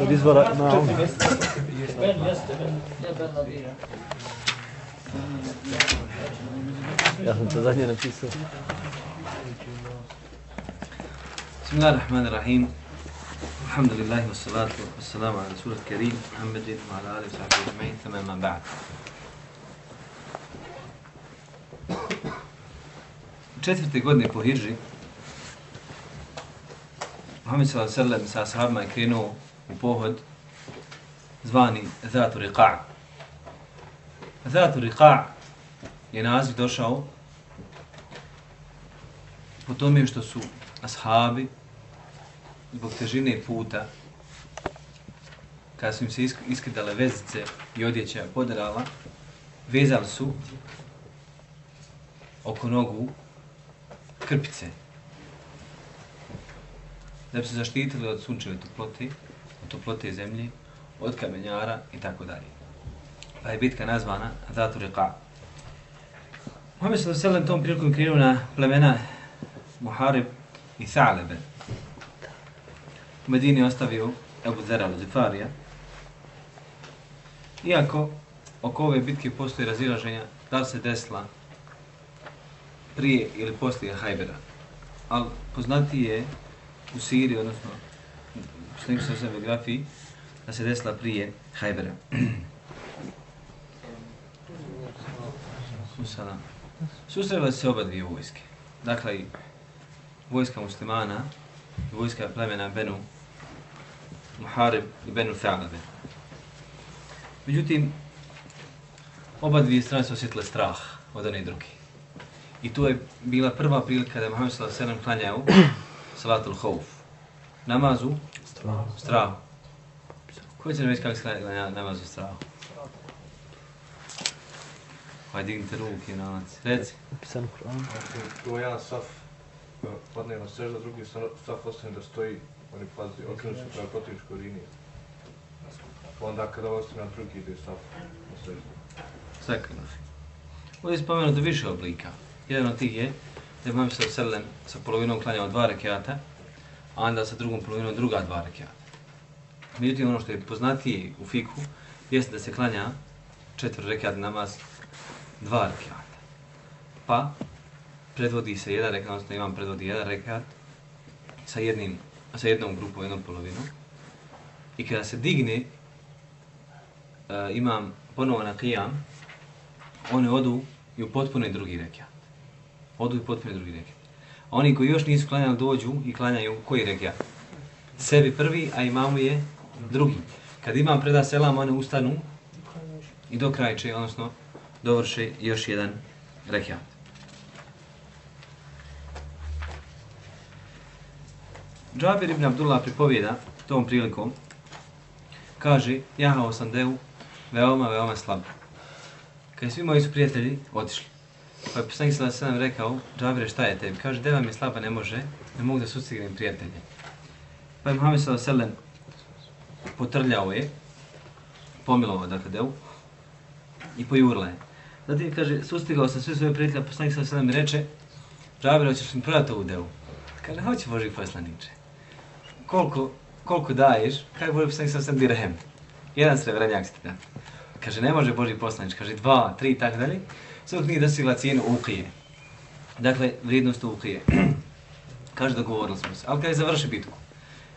بالنسبة معهم يا أخي انتظرني بسم الله الرحمن الرحيم. الحمد لله والصلاة والسلام على رسول الكريم محمد وعلى آله وصحبه أجمعين ثم ما بعد. četvrte godine po Hidži Muhammed s.a.v. sa ashabima je krenuo u pohod zvani Zatu Riqa'. Zatu Riqa' je naziv došao po tome što su ashabi zbog težine puta kada su im se isk iskidale vezice i odjeća poderala, vezali su oko nogu krpice da bi se zaštitili od sunčeve toplote, toplote zemlje, od kamenjara i tako dalje. Pa je bitka nazvana Zatu Riqa. Muhammed sallallahu alejhi ve sellem tom prilikom krenuo na plemena Muharib i Thalebe. U Medini ostavio Ebu Zera al-Zifarija. Iako oko ove bitke postoji razilaženja da li se desila prije ili poslije Hajbera. Ali poznati je u Siriji, odnosno u sa sve biografiji, da se desila prije Hajbera. Susala. Susrele se oba dvije vojske. Dakle, i vojska muslimana i vojska plemena Benu Muharib i Benu Thalabe. Međutim, oba dvije strane su osjetile strah od one druge. I to je bila prva prilika da je Muhammed s.a.v. klanjao salatul khauf. Namazu Strah. strahu. Ko će nam reći kako se klanja namazu strahu? Hajde dignite ruke na lac. Reci. Napisano u Kur'anu. Znači, to jedan saf e, padne na sežda, drugi sa- saf ostane da stoji, oni pazi, okrenu se prema protivničkoj liniji. Pa onda kada ostane na drugi ide saf na sežda. Sakano. Ovdje je spomenuto više oblika. Jedan od tih je da je ve sellem sa polovinom klanjao dva rekiata, a onda sa drugom polovinom druga dva rekiata. Međutim, ono što je poznatije u fiku, jeste da se klanja četvr rekiat namaz dva rekiata. Pa, predvodi se jedan rekiat, odnosno imam predvodi jedan rekiat sa, jednim, sa jednom grupom, jednom polovinom. I kada se digne, uh, imam ponovo na qiyam, one odu i u potpuno drugi rekiat. Odu i potpuno drugi rekiat. A oni koji još nisu klanjali dođu i klanjaju koji regija? Sebi prvi, a imamu je drugi. Kad imam preda selam, one ustanu i do kraja će, odnosno, dovrše još jedan rekiat. Džabir ibn Abdullah pripovjeda tom prilikom, kaže, jahao sam devu veoma, veoma slab. Kad svi moji su prijatelji otišli. Pa je poslanik sada sedam rekao, Džabire šta je tebi? Kaže, deva mi je slaba, ne može, ne mogu da sustignem prijatelje. Pa je Muhammed sada sedam potrljao je, pomilovao dakle devu i pojurla je. Zatim kaže, sustigao sam sve svoje prijatelje, poslanik sada sedam mi reče, Džabire, hoćeš mi prodati ovu devu? Kaže, hoće Boži poslaniče. Koliko, koliko daješ? Kaj Boži poslanik sada sedam dirhem. Jedan srebranjak ste da. Kaže, ne može Boži poslanič, kaže dva, tri i tako dalje, sve dok nije dostigla cijenu ukije. Dakle, vrijednost ukije. kaže, dogovorili smo se. Ali kada je završi bitku.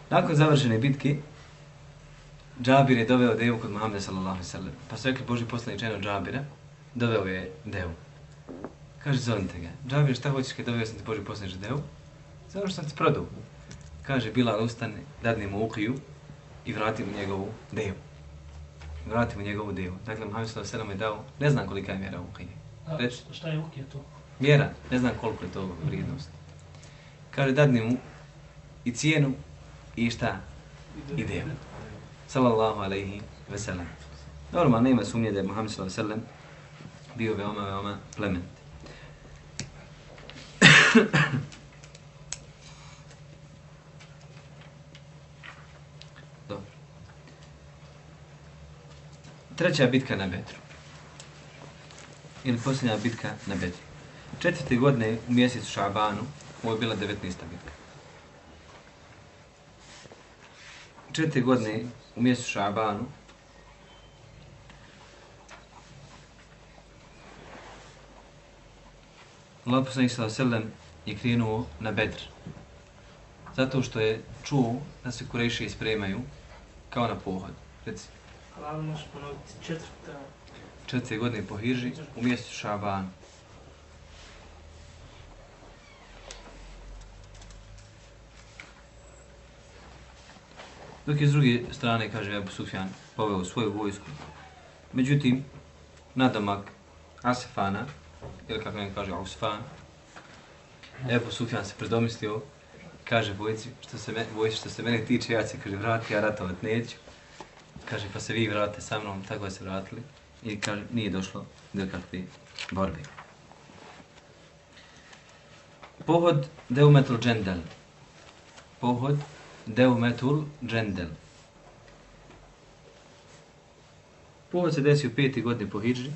Nakon završene bitke, Džabir je doveo devu kod Muhammeda sallallahu alaihi sallam. Pa su rekli Boži poslanič eno Džabira, doveo je devu. Kaže, zovite ga. Džabir, šta hoćeš kad doveo sam ti Boži poslanič devu? Zato što sam ti prodao. Kaže, Bilal ustane, dadne mu ukiju i vrati mu njegovu devu vratimo njegovu devu. Dakle, Muhammed sallallahu alejhi ve je dao, ne znam kolika je mjera ukije. Reci. šta- je ukje to? Mjera, ne znam koliko je to vrijednost. Kaže, dadni mu i cijenu i šta? I devu. Sallallahu alejhi ve sellem. Normalno, nema sumnje da je Muhammed sallallahu alejhi ve sellem bio veoma, veoma plement. Dobro. Treća bitka na Bedru. Ili posljednja bitka na Bedri. Četvrte godine u mjesecu Šabanu, ovo je bila 19. bitka. Četvrte godine u mjesecu Šabanu, Allah poslanik sallallahu alejhi je krenuo na Bedr. Zato što je čuo da se Kurejši spremaju kao na pohod. Reci, Hvala možeš ponoviti četvrta četiri godine po Hiži u mjesecu Šaban. Dok je s druge strane, kaže Abu Sufjan, poveo svoju vojsku. Međutim, nadamak Asefana, ili kako ne kaže Ausfan, Ebu Sufjan se predomislio, kaže vojci, što se, me, vojci, što se mene tiče, ja se kaže, vrati, ja ratovat neću. Kaže, pa se vi vratite sa mnom, tako se vratili. I kaže, nije došlo do kakve borbe. Pohod Deumetul Džendel. Pohod Deumetul Džendel. Pohod se desio peti godine po Hidži.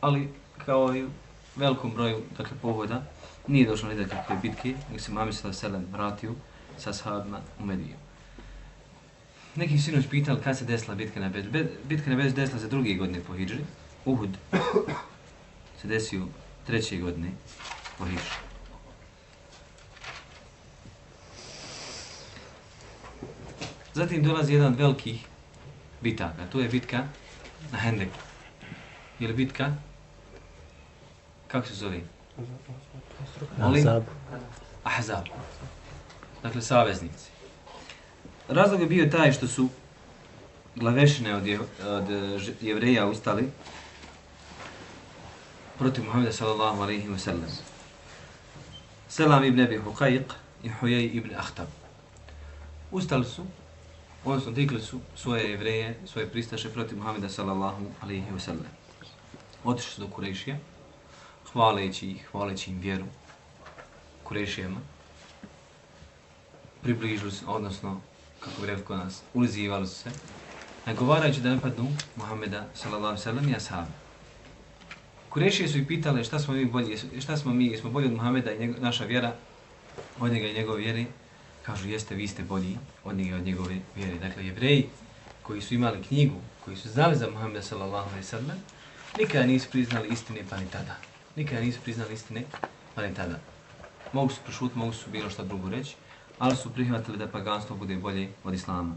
Ali, kao i velikom broju dakle, povoda nije došlo ni do kakve bitke, nego se Mami Sala Selem vratio sa sahabima u Mediju. Neki sinoć pitali kad se desila bitka na Bedru. Bitka na Bedru se desila se druge godine po Hidži. Uhud se desio treće godine po Hidži. Zatim dolazi jedan od velikih bitaka. To je bitka na Hendeku. Ili bitka? Kako se zove? Molim? Azab. Ahzab. Dakle, saveznici. Razlog je bio taj što su glavešine od, je, od ž- jevreja ustali protiv Muhammeda sallallahu alaihi wa sallam. Selam ibn Abi Huqaiq i Hujaj ibn Ahtab. Ustali su, odnosno digli su svoje jevreje, svoje pristaše protiv Muhammeda sallallahu alaihi wa sallam. Otišli su do Kurešija, hvaleći ih, hvaleći im vjeru, Kurešijama, približili se, odnosno, kako bi rekli kod nas, ulizivali su se, nagovarajući da napadnu Muhammeda sallallahu sallam i ashabi. Kurešije su i pitale šta smo mi bolji, šta smo mi, jesmo bolji od Muhammeda i njego, naša vjera, od njega i njegove vjere, kažu jeste, vi ste bolji od njega i od njegove vjere. Dakle, jevreji koji su imali knjigu, koji su znali za Muhammeda sallallahu alaihi sallam, nikada nisu priznali istine pa ni tada. Nikada nisu priznali istine pa ne tada. Mogu su prošuti, mogu su bilo šta drugo reći, ali su prihvatili da paganstvo bude bolje od islama.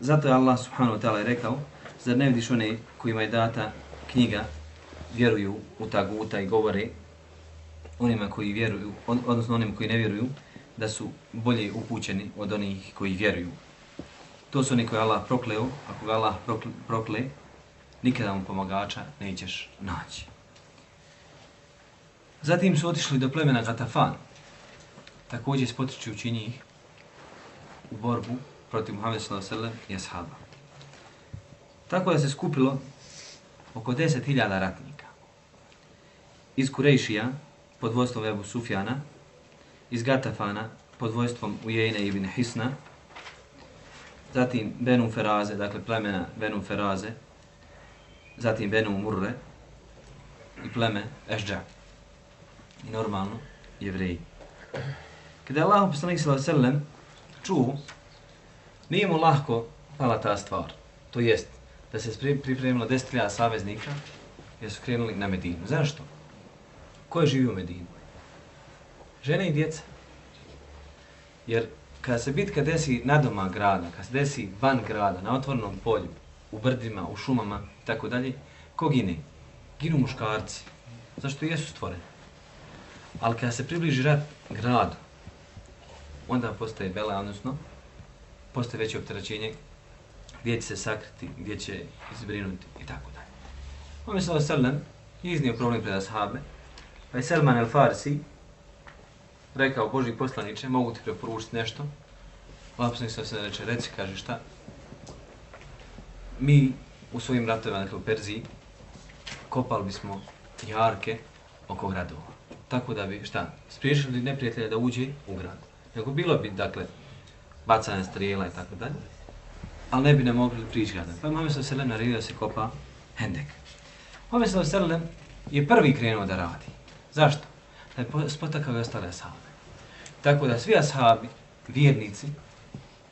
Zato je Allah subhanahu wa ta'ala rekao, zar ne vidiš one kojima je data knjiga, vjeruju u taguta i govore onima koji vjeruju, odnosno onima koji ne vjeruju, da su bolje upućeni od onih koji vjeruju. To su oni koji Allah prokleo, ako ga Allah prokle, prokle nikada mu pomagača nećeš naći. Zatim su otišli do plemena Gatafan, također spotričujući njih u borbu protiv Muhammed s.a.v. i ashaba. Tako da se skupilo oko 10.000 ratnika. Iz Kurejšija, pod vojstvom Ebu Sufjana, iz Gatafana, pod vojstvom Ujejne ibn Hisna, zatim Benu Feraze, dakle plemena Benu Feraze, zatim Benu Murre i pleme Ešđak. I normalno, jevreji. Kada je Allah poslanik sallallahu alejhi čuo, nije mu lahko pala ta stvar. To jest, da se spri- pripremilo 10.000 saveznika, jer su krenuli na Medinu. Zašto? Ko je živio u Medinu? Žene i djeca. Jer kada se bitka desi na doma grada, kada se desi van grada, na otvornom polju, u brdima, u šumama i tako dalje, ko gine? Ginu muškarci. Zašto jesu stvoreni? Ali kada se približi rat gradu, onda postaje bela, odnosno postaje veće opterećenje gdje će se sakriti, gdje će izbrinuti i tako dalje. Ome sallahu sallam je iznio problem pred ashabe, pa je Selman el Farsi rekao Boži poslaniče, mogu ti preporučiti nešto? Lapsnik sam se reče, reci, kaže šta? Mi u svojim ratovima, dakle u Perziji, kopali bismo jarke oko gradova. Tako da bi, šta, spriješili neprijatelja da uđe u grad. Nego bilo bi, dakle, bacanje strijela i tako dalje, ali ne bi ne mogli prići grada. Pa je se selem naredio da se kopa hendek. Muhammed sallallahu je prvi krenuo da radi. Zašto? Da je spotakao i ostale ashabe. Tako da svi ashabi, vjernici,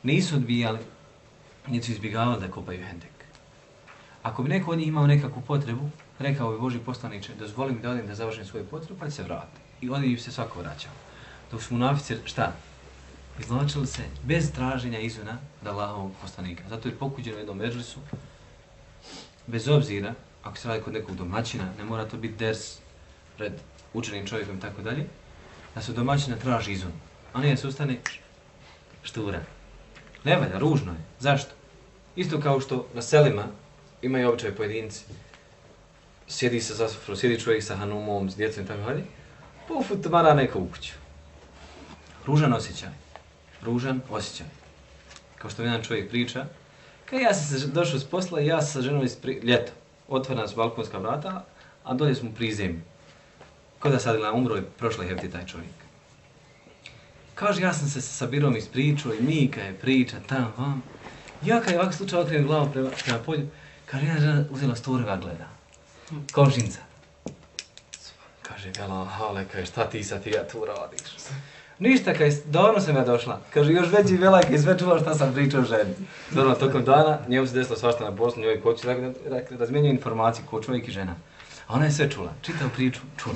nisu odbijali, niti su izbjegavali da kopaju hendek. Ako bi neko od njih imao nekakvu potrebu, rekao bi Boži poslaniče, dozvoli mi da odim da završim svoju potrebu, pa se vrati. I oni ju se svako vraćao. Dok su munafici, šta? Izlačili se bez traženja izvina da Allahovog poslanika. Zato je pokuđeno u jednom međlisu, bez obzira, ako se radi kod nekog domaćina, ne mora to biti ders pred učenim čovjekom i tako dalje, da se domaćina traži izun. A ne da se ustane štura. Ne valja, ružno je. Zašto? Isto kao što na selima imaju običaj pojedinci. Sjedi se za sofru, sjedi čovjek sa hanumom, s djecom i tako dalje. Pufut mara neko u kuću. Ružan osjećaj. Ružan osjećaj. Kao što mi jedan čovjek priča, kad ja sam se došao s posla i ja sa ženom iz pri... ljeto. Otvorena su balkonska vrata, a dolje smo pri zemlji. Ko da sad gledam, umro je prošle hefti taj čovjek. Kaže, ja sam se sa Birom ispričao i Mika je priča tam, vam. Ja kad je ovak slučaj okrenem glavu prema, prema polju, kaže, jedna žena uzela storeva gleda. Komšinca. Kaže, vela, hale, kaže, šta ti sad ti ja tu radiš? Ništa, kaj, davno sam ja došla. Kaže, još veći velaj kaj sve čula šta sam pričao ženi. Dobro, tokom dana, njemu se desilo svašta na poslu, njoj tako da dakle, razmijenju informacije ko čovjek i žena. A ona je sve čula, čitao priču, čula.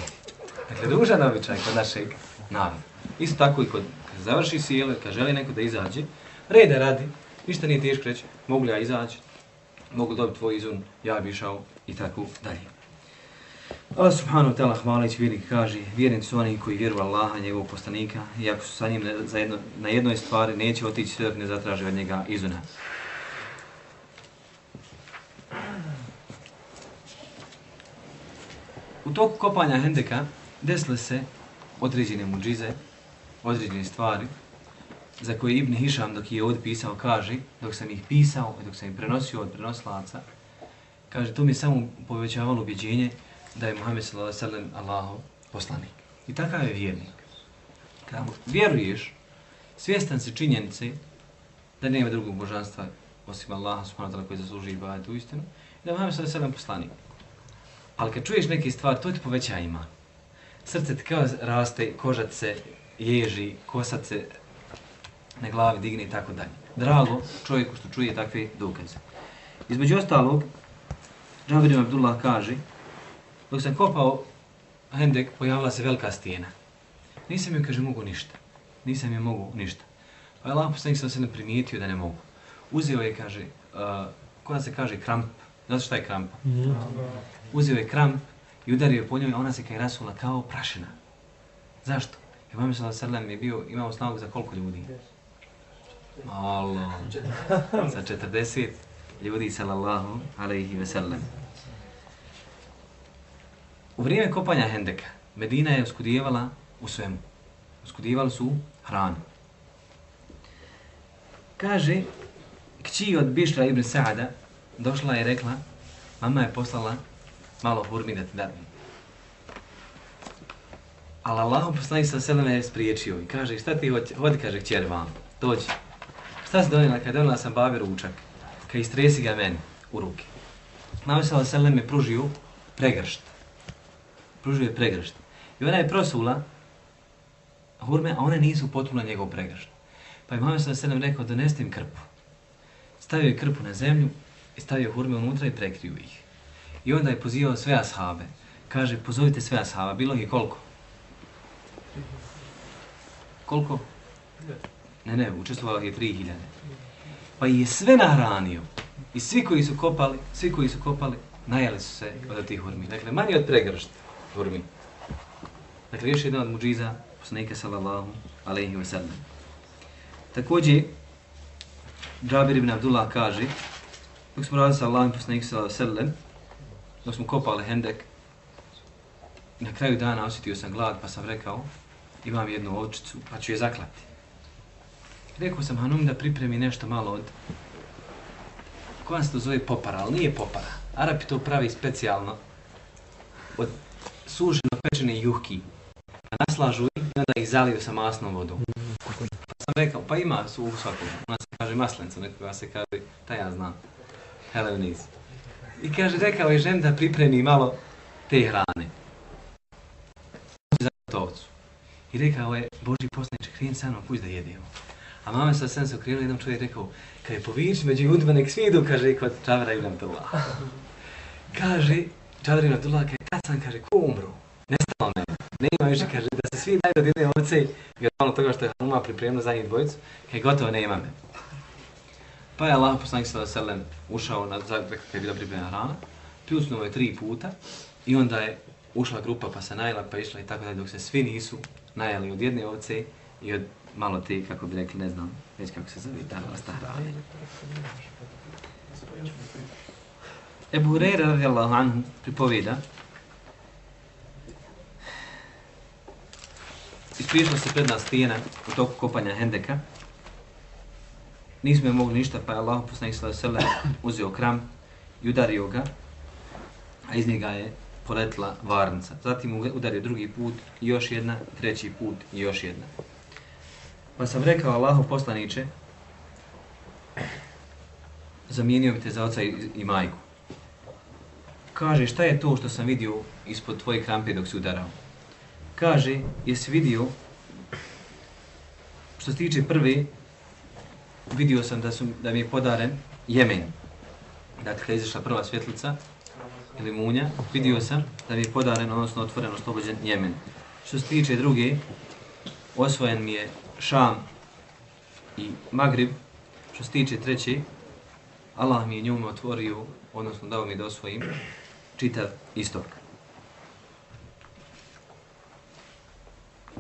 Dakle, ružan običaj kod našeg naroda. Isto tako i kod, kad završi sjele, kad želi neko da izađe, reda radi, ništa nije teško reći, mogu li ja izaći, mogu dobiti tvoj izun, ja bi išao i tako dalje. Allah subhanahu wa ta'ala hvalić vjernik kaže, vjernici su oni koji vjeruju Allaha, njegovog poslanika, i ako su sa njim na, za jedno, na jednoj stvari, neće otići sve dok ne zatraže od njega izuna. U toku kopanja hendeka desile se određene muđize, određene stvari, za koje Ibn Hišam dok je ovdje pisao kaže, dok sam ih pisao i dok sam ih prenosio od prenoslaca, kaže, to mi je samo povećavalo ubjeđenje da je Muhammed sallallahu alejhi Allahov poslanik. I takav je vjernik. Kada mu vjeruješ, svjestan si činjenice da nema drugog božanstva osim Allaha subhanahu wa ta'ala koji zasluži ibadet u istinu, i da je Muhammed sallallahu poslanik. Ali kad čuješ neke stvari, to ti poveća ima. Srce ti kao raste, koža se ježi, kosa se na glavi digne i tako dalje. Drago čovjeku što čuje takve dokaze. Između ostalog, Džabir ibn Abdullah kaže, dok sam kopao hendek, pojavila se velika stijena. Nisam joj, kaže, mogu ništa. Nisam joj mogu ništa. Pa je Allah poslanik sam se ne primijetio da ne mogu. Uzeo je, kaže, uh, ko da se kaže kramp, znaš šta je kramp? Uzeo je kramp i udario je po njoj, ona se kaj rasula kao prašina. Zašto? Jer sallallahu alejhi ve sellem je bio, imao snagu za koliko ljudi? Malo. Za 40 ljudi sallallahu alaihi ve sellem. U vrijeme kopanja Hendeka, Medina je uskudijevala u svemu. Uskudijevali su hranu. Kaže, kći od Bišra ibn Sa'ada došla i rekla, mama je poslala malo hurmi da ti dadne. Ali Allah poslanik sa seleme je spriječio i kaže, šta ti hoće, hodi, kaže, kćer vam, dođi. Šta si donijela? Kad donijela sam babi ručak, kad istresi ga meni u ruke. Mama sa seleme je pružio pregršt. Pružio je pregršt. I ona je prosula hurme, a one nisu potpuno njegov pregršt. Pa je mama sa seleme rekao, donesti im krpu. Stavio je krpu na zemlju i stavio hurme unutra i prekrio ih. I onda je pozivao sve ashabe. Kaže, pozovite sve ashaba. Bilo ih je koliko? Koliko? Ne, ne, učestvovalo je 3000. Pa je sve nahranio. I svi koji su kopali, svi koji su kopali, najeli su se od tih hurmi. Dakle, manje od pregršt hurmi. Dakle, još jedna od muđiza poslanika sallallahu alaihi wa sallam. Također, Džabir ibn Abdullah kaže, dok smo radili sa Allahom poslanika sallallahu alaihi wa sallam, dok smo kopali hendek, na kraju dana osjetio sam glad, pa sam rekao, imam jednu ovčicu, pa ću je zaklati. Rekao sam Hanum da pripremi nešto malo od, koja se to zove popara, ali nije popara. Arapi to pravi specijalno od suženo pečene juhki. Pa naslažu ih i onda ih zaliju sa masnom vodom. Pa sam rekao, pa ima su u svakom. Ona se kaže maslenca, nekoga se kaže, ta ja znam. Heleniz. I kaže, rekao je žen da pripremi malo te hrane. Za gotovcu. I rekao je, Boži poslaniče, kreni sa mnom, puść da jedemo. A mame sa sen se okrenula, jednom čovjek rekao, kad je povići među ljudima, nek svi idu, kaže, kod Čavara ibn Abdullah. Kaže, Čavara ibn Abdullah, kaže, kad sam, kaže, ko umru? Nestalo me. Ne ima više, kaže, da se svi daju od jedne ovce, jer ono toga što je Hanuma pripremila za njih dvojicu, kaže, gotovo nema me. Pa je Allah poslanik sallallahu alejhi ve sellem ušao na zagreb kad je bila pripremljena hrana, pljusnuo je tri puta i onda je ušla grupa pa se najela pa išla i tako dalje dok se svi nisu najeli od jedne ovce i od malo ti, kako bi rekli, ne znam, već kako se zove ta vrsta hrane. Ebu Hureyre radijallahu anhu pripovjeda Ispričala se pred nas stijena u toku kopanja Hendeka. Nismo je mogli ništa, pa je Allah poslanik sallallahu alejhi ve sellem uzeo kram i udario ga, a iz njega je poletila varnica. Zatim udario drugi put, i još jedna, treći put i još jedna. Pa sam rekao Allahu poslaniče, zamijenio bi te za oca i, i majku. Kaže, šta je to što sam vidio ispod tvoje krampe dok si udarao? Kaže, jesi vidio, što se tiče prve, vidio sam da, su, da mi je podaren Jemen. Dakle, kada je izašla prva svjetlica, ili munja, vidio sam da mi je podaren, odnosno otvoren, oslobođen Jemen. Što se tiče druge, osvojen mi je Šam i Magrib. Što se tiče treće, Allah mi je njome otvorio, odnosno dao mi da osvojim, čitav istok.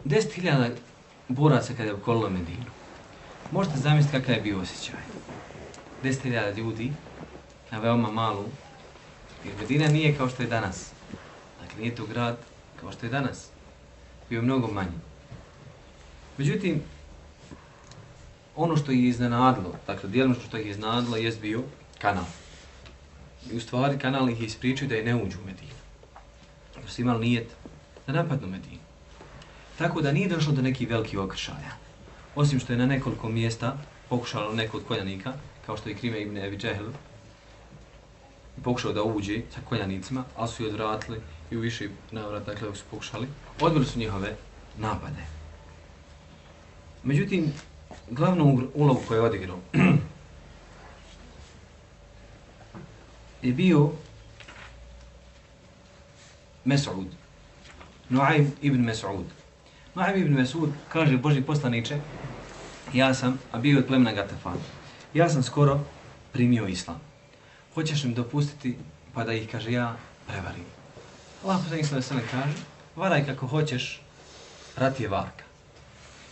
Deset hiljada boraca kada je okolilo Medinu. Možete zamisliti kakav je bio osjećaj. Deset hiljada ljudi na veoma malu, jer Medina nije kao što je danas. Dakle, nije to grad kao što je danas. Bio je mnogo manji. Međutim, ono što ih je iznenadilo, dakle, dijelno što ih je iznenadilo, je bio kanal. I u stvari kanal ih je ispričao da je ne uđu u Medinu. Da su imali nijet da napadnu Medinu. Tako da nije došlo do nekih velikih okršaja. Osim što je na nekoliko mjesta pokušalo neko od konjanika, kao što je Krime ibn Ebi Džehl, pokušao da uđe sa konjanicima, ali su i odvratili i u više navrat, dakle, su pokušali, odbili su njihove napade. Međutim, glavnu ulogu koju je odigrao je bio Mes'ud, Nuaym ibn Mes'ud. Nuaym ibn Mes'ud kaže Boži poslaniče, ja sam, a bio od plemena Gatafan, ja sam skoro primio islam. Hoćeš im dopustiti pa da ih, kaže, ja prevarim. Allah poslanik sve sve kaže, varaj kako hoćeš, rat je varka.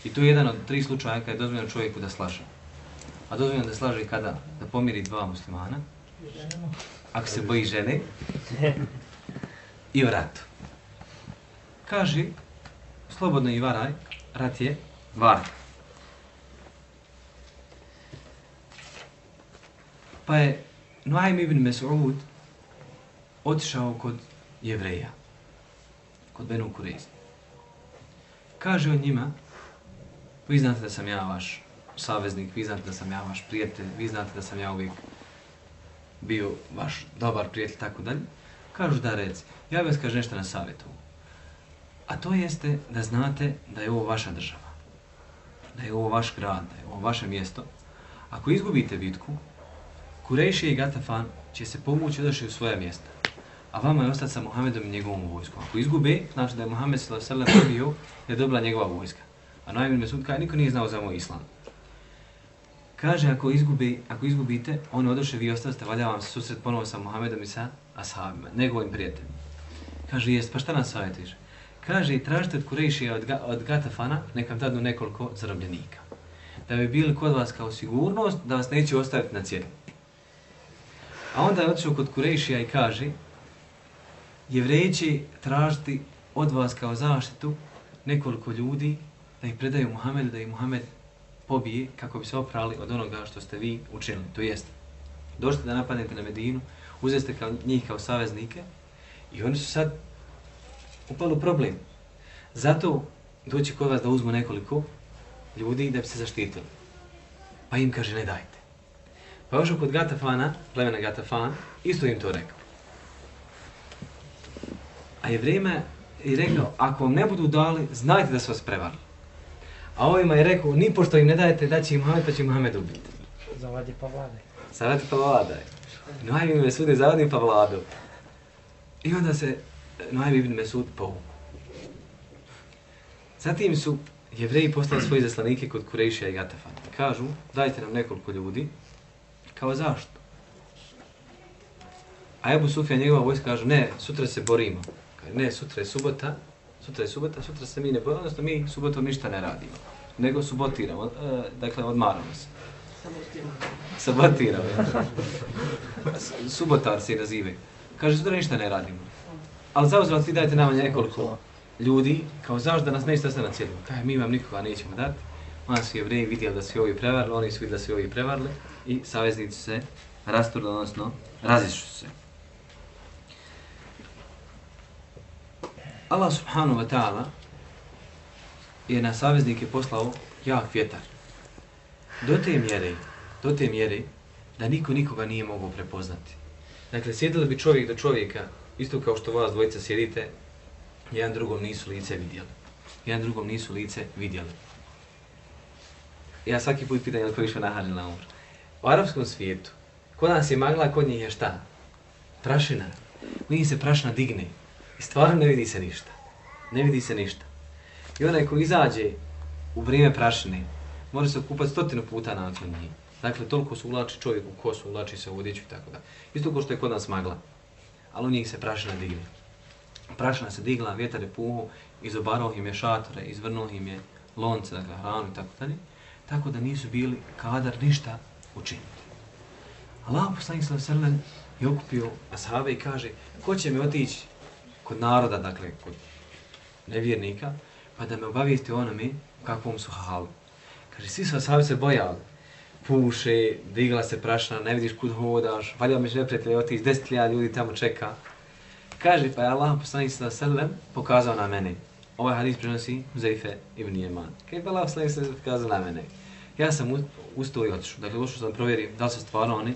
I to je jedan od tri slučaja kada je dozvoljeno čovjeku da slaže. A dozvoljeno da slaže kada? Da pomiri dva muslimana, ako se boji žene, i o ratu. Kaže, slobodno i varaj, rat je var. Pa je Nuaym ibn Mes'ud otišao kod jevreja, kod Benu Kurezi. Kaže on njima, vi znate da sam ja vaš saveznik, vi znate da sam ja vaš prijatelj, vi znate da sam ja uvijek bio vaš dobar prijatelj, tako dalje. Kažu da reci, ja vas kažem nešto na savjetu. A to jeste da znate da je ovo vaša država, da je ovo vaš grad, da je ovo vaše mjesto. Ako izgubite bitku, Kurejši i Gatafan će se povući odaši u svoje mjesta. A vama je ostati sa Muhammedom i njegovom vojskom. Ako izgube, znači da je Muhammed s.a.v. dobio je dobila njegova vojska. A Noaim ibn Mesud kaže, niko nije znao za moj islam. Kaže, ako, izgubi, ako izgubite, on odoše, vi ostavite, valja vam se susret ponovo sa Muhammedom i sa ashabima, njegovim prijateljima. Kaže, jest, pa šta nas savjetiš? Kaže, tražite od Kurejšija, od, od Gatafana, nekam dadnu nekoliko zarobljenika. Da bi bili kod vas kao sigurnost, da vas neće ostaviti na cijelu. A onda je otišao kod Kurejšija i kaže, jevreji će tražiti od vas kao zaštitu nekoliko ljudi da ih predaju Muhammedu, da ih Muhammed pobije kako bi se oprali od onoga što ste vi učinili. To jest, došli da napadnete na Medinu, uzeste kao, njih kao saveznike i oni su sad upali u problem. Zato doći kod vas da uzmu nekoliko ljudi da bi se zaštitili. Pa im kaže ne dajte. Pa je kod Gatafana, plemena Gatafan, isto im to rekao. A je vrijeme i rekao, ako vam ne budu dali, znajte da su vas prevarili. A ovima je rekao, ni pošto im ne dajete, da će im Muhammed, pa će Muhammed ubiti. Zavadi pa vlade. Zavadi pa vladaj. Noaim ibn Mesud je zavadi pa vladu. I onda se Noaim ibn Mesud povuku. Zatim su jevreji poslali svoje zaslanike kod Kurejšija i Gatafana. Kažu, dajte nam nekoliko ljudi. Kao zašto? A Ebu Sufjan njegova vojska kažu, ne, sutra se borimo. Kaže, ne, sutra je subota, sutra je subota, sutra se mi ne borimo, odnosno mi subotom ništa ne radimo. Nego subotiramo, e, dakle odmaramo se. Sabotiramo. S- Subotar se nazive. Kaže, sutra ništa ne radimo. Ali zauzvrat ti dajte nama nekoliko ljudi, kao zašto da nas nećete se na cijelu. Kaže, mi vam nikoga nećemo dati. Onda su jevreji vidjeli da su ovi prevarili, oni su vidjeli da su ovi prevarili i saveznici se rasturli, odnosno razišli su se. Allah subhanahu wa ta'ala je na saveznike poslao jak vjetar. Do te mjere, do te mjere da niko nikoga nije mogao prepoznati. Dakle, sjedili bi čovjek do čovjeka, isto kao što vas dvojica sjedite, jedan drugom nisu lice vidjeli. Jedan drugom nisu lice vidjeli. Ja svaki put pitan je li ko išao na hađi na umr. U arapskom svijetu, kod nas je magla, kod njih je šta? Prašina. U njih se prašina digne. I stvarno ne vidi se ništa. Ne vidi se ništa. I onaj ko izađe u vrijeme prašine, može se kupati stotinu puta nakon njih. Dakle, toliko se ulači čovjek u kosu, ulači se u odjeću i tako da. Isto kao što je kod nas magla. Ali u njih se prašina digne. Prašina se digla, vjetar je puhu, izobarao im je šatore, izvrnuo im je lonce, dakle, hranu i tako dalje. Tako da nisu bili kadar ništa učiniti. Allah poslanik sallallahu alejhi ve sellem je okupio ashabe i kaže: "Ko će mi otići kod naroda, dakle kod nevjernika, pa da me obavijesti onome u kakvom su halu?" Kaže: "Svi su sami se bojali. Puše, digla se prašna, ne vidiš kud hodaš, valja među neprijatelje otići, 10.000 ljudi tamo čeka." Kaže, pa je Allah poslanik sa alejhi pokazao na mene. Ovaj hadis prenosi Zejfe ibn Jeman. Kaže, pa Allah poslanik sallallahu pokazao na mene. Ja sam ustao i otišao. Dakle, došao sam provjerio da li su stvarno oni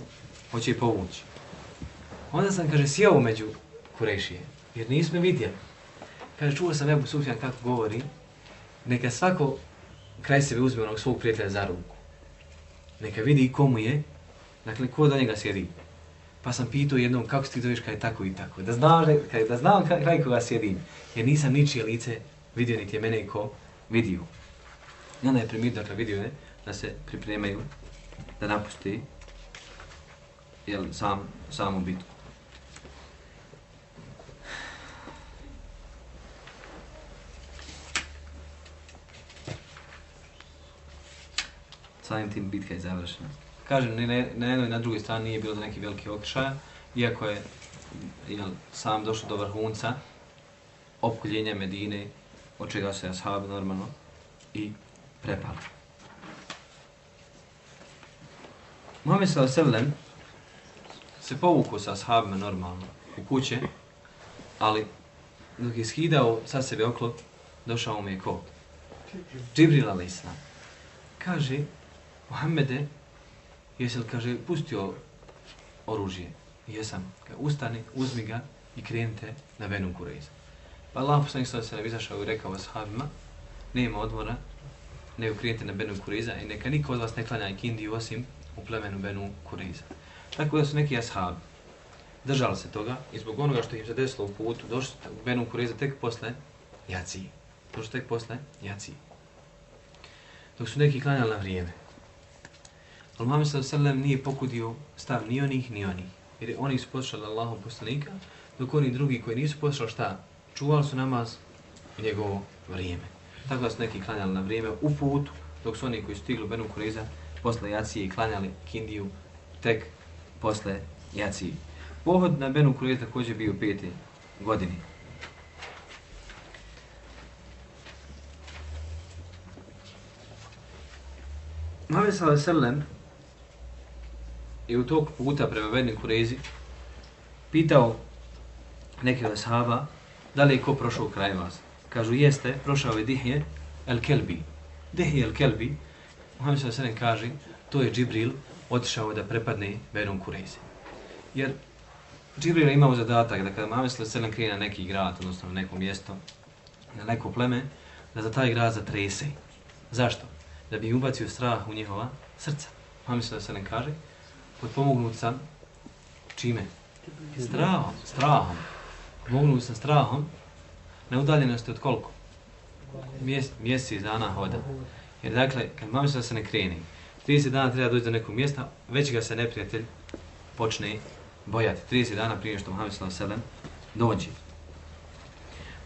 hoće i povući. Onda sam, kaže, sjeo među Kurešije, jer nismo vidjeli. Kaže, čuo sam Ebu Sufjan kako govori, neka svako kraj sebe uzme onog svog prijatelja za ruku. Neka vidi komu je, dakle, ko do njega sjedi. Pa sam pitao jednom kako ti doviš zoveš je tako i tako. Da znam, kaj, da znam kraj koga sjedim. Jer nisam ničije lice vidio, niti je mene i ko vidio. I onda je primjer, dakle, vidio je da se pripremaju da napusti jel, sam, samu bitku. Samim tim bitka je završena. Kažem, ni na, na jednoj i na drugoj strani nije bilo da neki veliki okršaja, iako je jel, sam došao do vrhunca opkoljenja Medine, od čega se ashabi normalno i prepali. Muhammed s.a.v. se povukao sa ashabima normalno u kuće, ali dok je skidao sa sebe oklop, došao mu je ko? Džibril a.s. Kaže, Muhammede, jesi li, kaže, pustio oružje? Jesam. Kaže, ustani, uzmi ga i krenite na Benu Kureyza. Pa Allah poslanik sada se izašao i rekao ashabima, nema odmora, nego krenite na Benu Kureyza i neka niko od vas ne klanja ikindiju osim u plemenu Benu Kureyza. Tako da su neki ashabi držali se toga i zbog onoga što im se desilo u putu, došli u Benu Kureyza tek posle jaci. Došli tek posle jaci. Dok su neki klanjali na vrijeme. Ali Muhammed s.a.v. nije pokudio stav ni onih, ni onih. Jer oni su poslušali Allahom poslanika, dok oni drugi koji nisu poslušali šta? Čuvali su namaz u njegovo vrijeme. Tako da su neki klanjali na vrijeme u putu, dok su oni koji su stigli u Benu Kuriza posle Jacije i klanjali Kindiju tek posle Jacije. Pohod na Benu Kuriza također bio u pete godini. Muhammed s.a.v je u tog puta prema Benu Kurezi pitao neke od sahaba da li je ko prošao kraj vas. Kažu, jeste, prošao je Dihje el Kelbi. Dihje el Kelbi, Muhammed s.a.v. kaže, to je Džibril otišao da prepadne Benom Kurezi. Jer Džibril je imao zadatak da kada Muhammed s.a.v. krije na neki grad, odnosno na neko mjesto, na neko pleme, da za taj grad zatrese. Zašto? Da bi ubacio strah u njihova srca. Muhammed s.a.v. kaže, potpomognut sam čime? Strahom, strahom. Pomognut sam strahom na udaljenosti od koliko? Mjes, mjeseci dana hoda. Jer dakle, kad Muhammed s.a.v. ne kreni, 30 dana treba doći do nekog mjesta, već ga se neprijatelj počne bojati 30 dana prije što Muhammed s.a.v. dođe.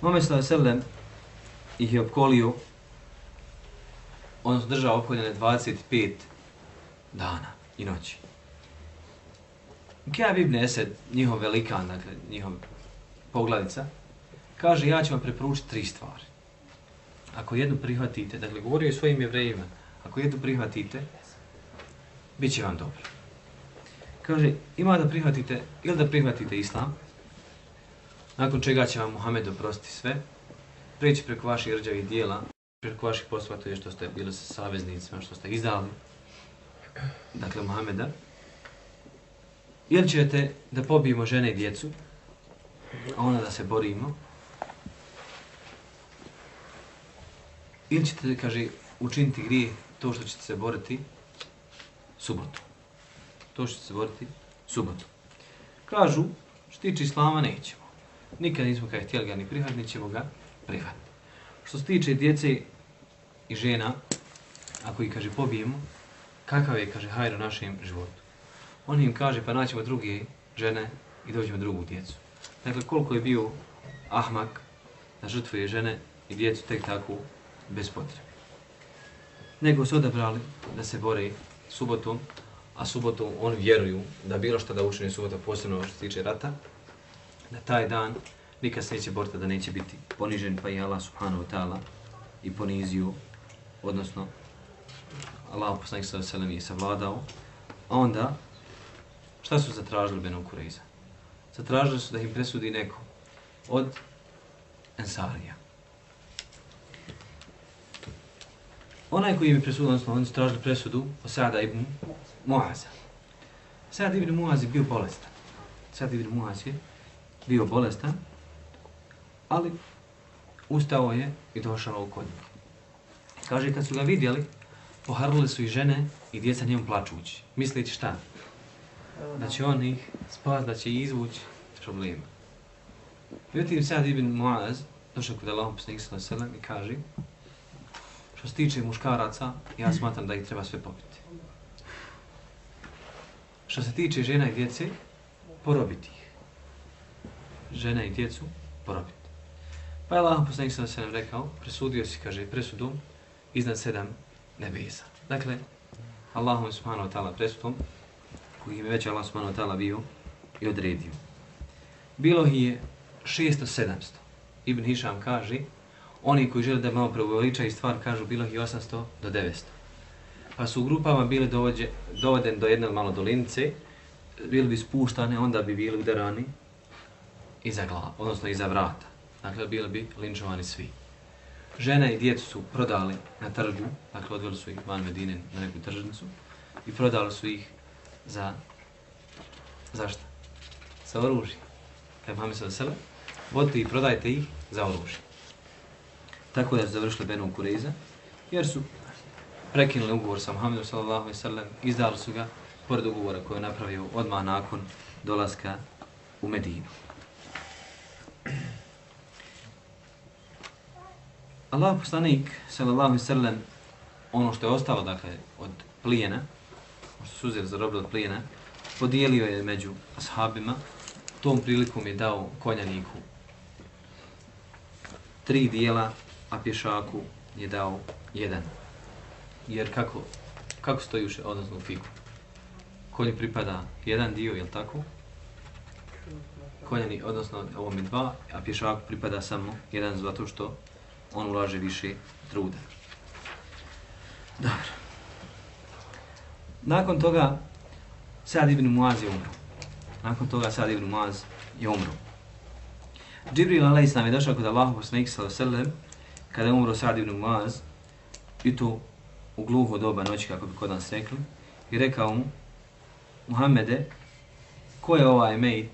Muhammed s.a.v. ih je opkolio, odnosno držao opkoljene 25 dana i noći. Kjab ibn Esed, njihov velikan, dakle, njihov poglavica, kaže, ja ću vam preporučiti tri stvari. Ako jednu prihvatite, dakle, govorio je svojim jevrejima, ako jednu prihvatite, bit će vam dobro. Kaže, ima da prihvatite, ili da prihvatite islam, nakon čega će vam Muhammed oprostiti sve, preći preko vaših rđavih dijela, preko vaših poslova, to je što ste bili sa saveznicima, što ste izdali, dakle Muhammeda, ili ćete da pobijemo žene i djecu, a onda da se borimo, ili ćete, kaže, učiniti grije to što ćete se boriti subotu. To što ćete se boriti subotu. Kažu, što tiče islama, nećemo. Nikad nismo kada htjeli ga ni prihvatiti, nećemo ga prihvatiti. Što se tiče djece i žena, ako ih, kaže, pobijemo, kakav je, kaže, hajr u našem životu. On im kaže, pa naćemo druge žene i dođemo drugu djecu. Dakle, koliko je bio ahmak da žrtvuje žene i djecu tek tako bez potrebe. Nego su odabrali da se bore subotom, a subotom on vjeruju da bilo što da učini subota, posebno što se tiče rata, da taj dan nikad se neće boriti da neće biti ponižen, pa i Allah subhanahu wa ta'ala i ponizio, odnosno Allah poslanik sa veselem je savladao, a onda šta su zatražili Benu Kureiza? Zatražili su da im presudi neko od Ensarija. Onaj koji im je presudio, odnosno oni su tražili presudu od Sada ibn Muaza. Sad ibn Muaz je bio bolestan. Sad ibn Muaz je bio bolestan, ali ustao je i došao u kod Kaže, kad su ga vidjeli, poharili su i žene i djeca njemu plačući. Misleći šta? Da će on ih spas, da će ih izvući problema. Međutim, sad ibn Muaz došao kod Allahom poslanik sallam i kaže, što se tiče muškaraca, ja smatram da ih treba sve popiti. Što se tiče žena i djece, porobiti ih. Žena i djecu, porobiti. Pa je Allah poslanik sallam se nam rekao, presudio si, kaže, presudom iznad sedam nebesa. Dakle, Allahom subhanahu wa ta'ala presudom, koji je već Allah subhanahu wa ta'ala bio i odredio. Bilo ih je 600-700. Ibn Hišam kaže, oni koji žele da malo preuveličaju stvar, kažu bilo ih 800 do 900. Pa su u grupama bili dovođe, doveden do jedne malo dolinice, bili bi spuštane, onda bi bili udarani iza glava, odnosno iza vrata. Dakle, bili bi linčovani svi. Žene i djecu su prodali na trgu, dakle, odveli su ih van Medine na neku tržnicu i prodali su ih za... Zašto? Za oružje. Kaj mame se vesele? Vodite i prodajte ih za oružje. Tako da su završili Benu Kureiza, jer su prekinuli ugovor sa Muhammedom sallallahu alaihi sallam, izdali su ga pored ugovora koji je napravio odmah nakon dolaska u Medinu. Allah poslanik sallallahu alaihi sallam, ono što je ostalo dakle od plijena, suze što od plijena, podijelio je među ashabima, tom prilikom je dao konjaniku tri dijela a pješaku je dao jedan. Jer kako, kako stoji u, odnosno u fiku? Konju pripada jedan dio, je li tako? Konjani, odnosno ovom je dva, a pješaku pripada samo jedan zato što on ulaže više truda. Dobro. Nakon toga, Sad ibn Muaz je umro. Nakon toga Sad ibn Muaz je umro. Džibril a.s. je došao kod Allahu poslanika sallallahu kada je umro Sa'd ibn Muaz, i to u gluho doba noći, kako bi kod nas rekli, i rekao mu, Muhammede, ko je ovaj mejt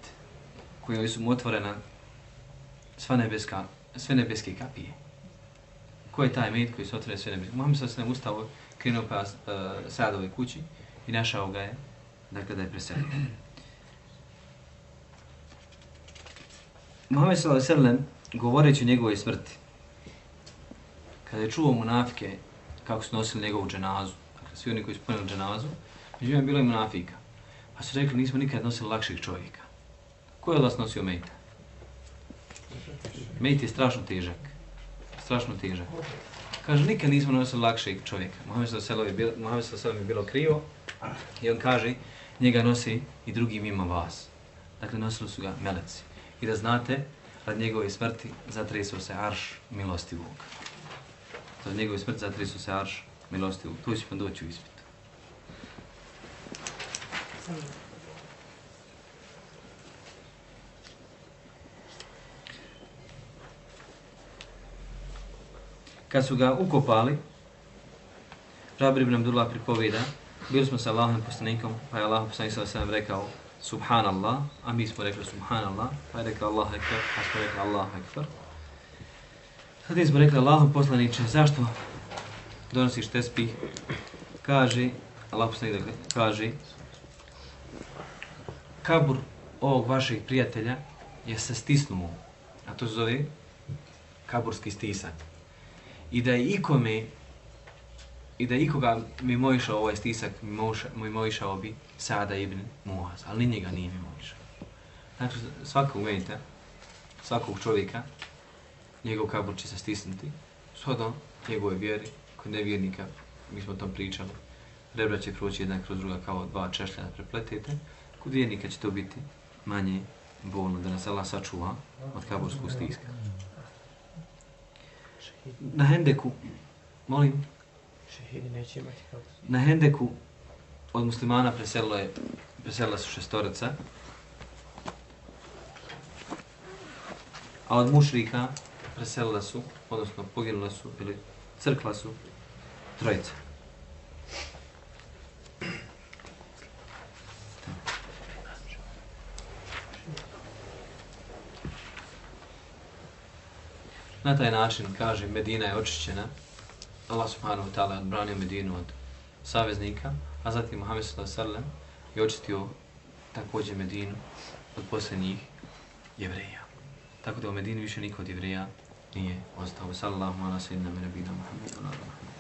kojoj su mu otvorena sva nebeska, sve nebeske kapije. Ko je taj mejt koji su otvorene sve nebeske? Muhammed sa se ustao, krenuo pa uh, Sadove kući i našao ga je, dakle da je preselio. Muhammed s.a.v. govoreći o njegovoj smrti, kada je čuo munafike kako su nosili njegovu dženazu, dakle svi oni koji su ponijeli dženazu, među njima je bilo i munafika. Pa su rekli, nismo nikad nosili lakših čovjeka. Ko je od vas nosio mejta? Mejt je strašno težak. Strašno težak. Kaže, nikad nismo nosili lakšeg čovjeka. Mohamed s.a.v. je bilo, Mohamed je bilo krivo i on kaže, njega nosi i drugi mimo vas. Dakle, nosili su ga meleci. I da znate, rad njegove smrti zatresao se arš milostivog. Rad njegove smrti zatresao se arš milostivog. Tu ćemo doći u ispit. Kad su ga ukopali, Žabir ibn Abdullah pripoveda, bili smo sa Allahom poslanikom, pa je Allah poslanik sa sam rekao Subhanallah, a mi smo rekli Subhanallah, pa je rekao Allah ekber, pa smo rekli Allah ekber. Zatim smo rekli Allahom poslaniče, zašto donosiš tespih? Kaže, Allah poslanik kaže, kabur ovog vašeg prijatelja je se stisnuo, a to se zove kaburski stisak. I da je ikome, i da ikoga ikoga mimoišao ovaj stisak, mimoišao bi Sada ibn Muaz, ali ni njega nije mimoišao. Znači, svakog umejta, svakog čovjeka, njegov kabur će se stisnuti, shodom njegove vjeri, kod nevjernika, mi smo o tom pričali, rebra će proći jedna kroz druga kao dva češlja prepletete, kod vjernika će to biti manje bolno, da nas Allah sačuva od kaburskog stiska. Na Hendeku, molim, Šehidi neće imati kabur. na Hendeku od muslimana preselilo je, preselila su šestorica, a od mušrika preselila su, odnosno poginula su, ili crkla su, trojica. Na taj način, kaže, Medina je očišćena. Allah subhanahu wa ta'ala odbranio Medinu od saveznika, a zatim Muhammed sallallahu alaihi ve je očitio također Medinu od posljednjih jevreja. Tako da u Medini više niko od jevreja nije ostao. Sallallahu ala sayyidina min nabina Muhammed wa ala Muhammed.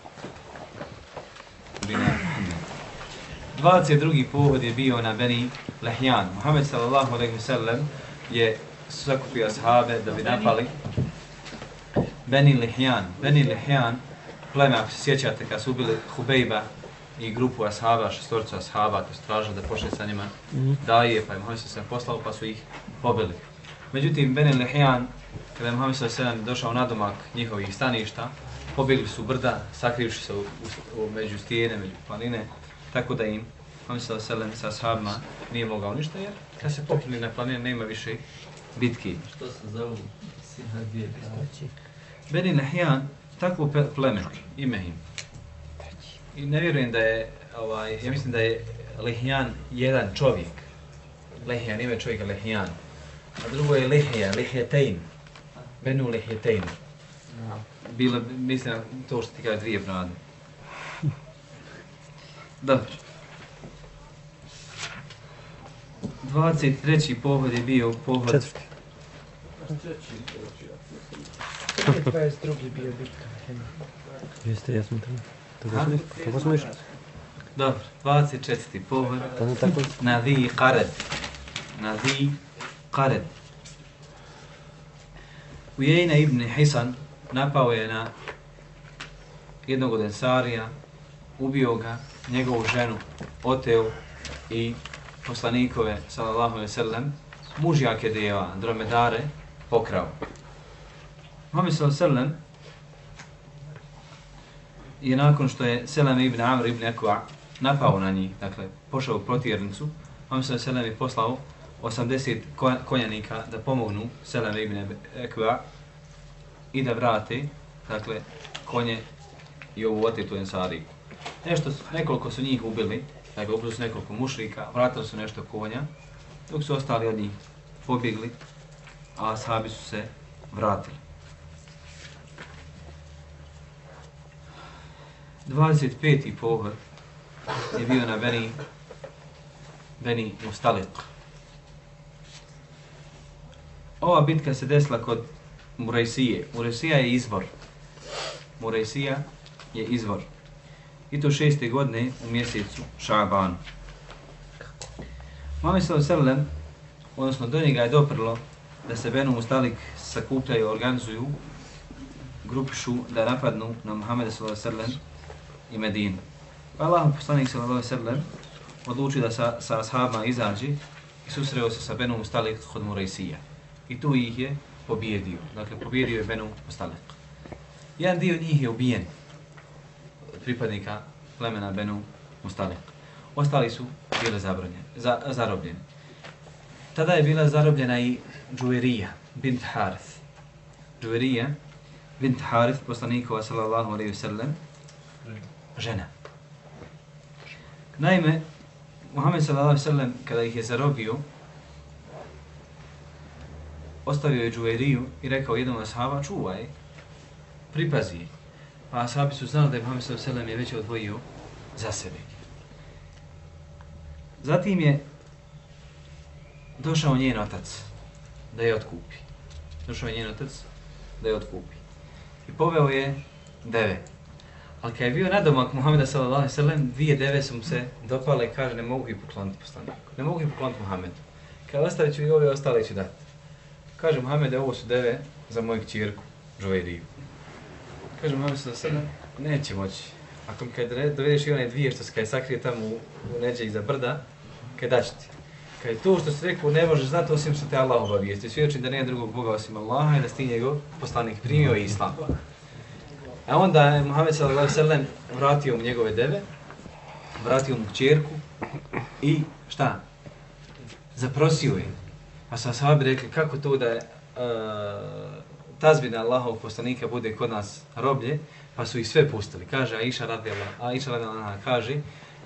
22. pohod je bio na Beni Lehjan. Muhammed sallallahu alaihi ve je sakupio ashabe da bi napali Beni Lehjan. Beni Lehjan, pleme, ako se sjećate, kad su ubili Hubejba i grupu ashaba, šestorca ashaba, to straža da pošle sa njima, Mhm. daje, pa je Muhammed se poslao, pa su ih pobili. Međutim, Beni Lehjan, kada je Muhammed se došao na domak njihovih staništa, pobjegli su brda, sakrivši se u, u, u među stijene, među planine, tako da im Muhammed se sa ashabima nije mogao ništa, jer kad se popili na planine nema više bitki. Što se zovu sina dvije braće? Takvo pleme, ime im. I ne vjerujem da je, ovaj, ja mislim da je Lehjan jedan čovjek. Lehjan, ime čovjeka Lehjan. A drugo je Lehja, Lehjetein. Benu Lehjetein. Bilo, mislim, to što ti kaže dvije brade. Dobro. 23. pohod je bio pohod... Četvrti. 22. bio bitka. Jeste, ja sam tamo. Tako Ha? smo išli. Tako smo išli. Dobro, 24. pohod. Pa ne tako. na zi qared. Na zi qared. Ujejna ibn Hisan napao je na jednog od ensarija, ubio ga, njegovu ženu, oteo i poslanikove, sallallahu alaihi sallam, mužjake deva, dromedare, pokrao. Muhammed sallallahu alaihi sallam je nakon što je Selam ibn Amr ibn Akva napao na njih, dakle, pošao u protjernicu, on se Selam je poslao 80 konjanika da pomognu Selam ibn Akva i da vrate, dakle, konje i ovu otetu ensariku. Nešto, nekoliko su njih ubili, dakle, ubili su nekoliko mušrika, vratili su nešto konja, dok su ostali od njih pobjegli, a sahabi su se vratili. 25. pohod je bio na Beni, Beni Mustalik. Ova bitka se desila kod Murejsije. Murejsija je izvor. Murejsija je izvor. I to šeste godine u mjesecu Šabanu. Mame sallam, odnosno do njega je doprlo da se Benu Mustalik sakupljaju, organizuju, grupišu da napadnu na Muhammeda sallam i Medinu. Pa Allah poslanik sallam odlučio da sa, sa ashabima izađe i susreo se sa Benu Mustalik kod Murejsija. I tu ih je pobjedio. Dakle, pobjedio je Benu Mustalik. Jedan dio njih je ubijen od pripadnika plemena Benu Mustalik. Ostali su bile zabranjeni, za, zarobljeni. Tada je bila zarobljena i Džuverija, bint Harith. Džuverija, bint Harith, poslanikova sallallahu alaihi wa sallam, žena. Naime, Muhammed sallallahu kada ih je zarobio, ostavio je Džuveriju i rekao jednom ashaba, čuvaj, pripazi. Pa ashabi su znali da je Muhammed sallallahu je već odvojio za sebe. Zatim je došao njen otac da je otkupi. Došao je njen otac da je otkupi. I poveo je deve. Ali kad je bio nadomak Muhammeda sallallahu alaihi sallam, dvije deve su mu se dopale i kaže ne mogu ih pokloniti poslaniku. Ne mogu ih pokloniti Muhammedu. Kad ostavit ću i ove ostale ću dati. Kaže Muhammed, ovo su deve za moju kćirku, Džuvairiju. Kaže Muhammed sallallahu alaihi sallam, neće moći. Ako mi kad dovedeš i one dvije što se kaj sakrije tamo u, u neđe iza brda, kaj daći ti. Kaj to što se rekao ne možeš znati osim što te Allah obavijesti. Svjedočim da nema drugog Boga osim Allaha i da sti njegov poslanik primio i islam. A onda je Muhammed s.a.v. vratio mu njegove deve, vratio mu kćerku i šta? Zaprosio je. Pa sa ashabi rekli kako to da je uh, tazbina Allahov poslanika bude kod nas roblje, pa su ih sve pustili. Kaže Aisha radijala, Aisha radijala kaže,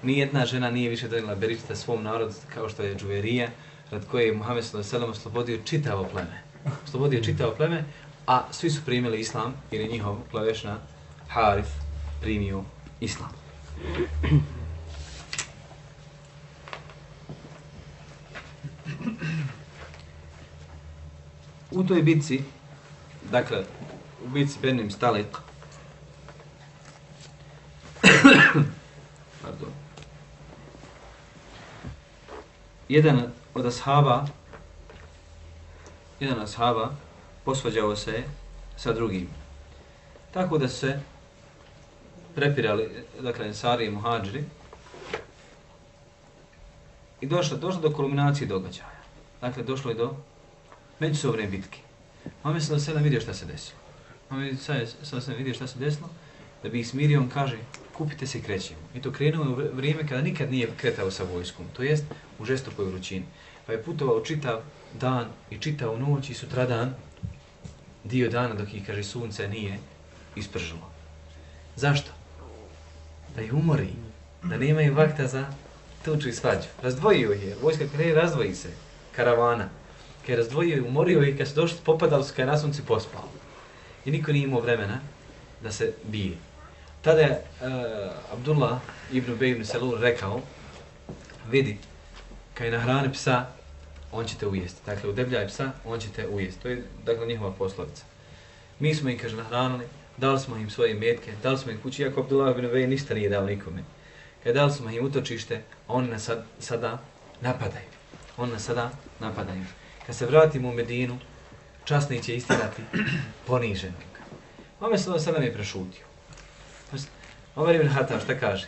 nijedna žena nije više donijela beričita svom narodu kao što je Džuverija, rad koje je Muhammed s.a.v. oslobodio čitavo pleme. Oslobodio čitavo pleme, a svi su primili islam, jer je njihov klavešna Harif primio islam. U toj bitci, dakle, u bitci Benim Stalik, pardon, jedan od ashaba, jedan ashaba posvađao se sa drugim. Tako da se prepirali, dakle, Ensari i Muhađiri i došlo, došlo do kulminacije događaja. Dakle, došlo je do međusobne bitke. Mame se da vidio šta se desilo. Mame se da vidio šta se desilo, da bi ih smirio, on kaže, kupite se i krećemo. I to krenuo u vrijeme kada nikad nije kretao sa vojskom, to jest u žestokoj vrućini. Pa je putovao čitav dan i čitav noć i sutradan, dio dana dok ih, kaže, sunce nije ispržilo. Zašto? Da ih umori, da nemaju vakta za tuču i svađu. Razdvojio je, vojska kreje razdvoji se, karavana. Kad je razdvojio i umorio ih, kad su došli, popadali su kada na sunci pospao. I niko nije imao vremena da se bije. Tada je uh, Abdullah ibn Ubej ibn rekao, vidi, kad je na hrane psa, on će te ujesti. Dakle, udebljaj psa, on će te ujesti. To je, dakle, njihova poslovica. Mi smo ih, kaže, nahranili, dali smo im svoje metke, dali smo im kući, iako Abdullah ibn Uvej ništa nije dao nikome. Kad dali smo im utočište, oni nas sad, sada napadaju. Oni nas sada napadaju. Kad se vratimo u Medinu, časni će istirati poniženog. Ome se sada mi prešutio. Omer ibn Hatam šta kaže?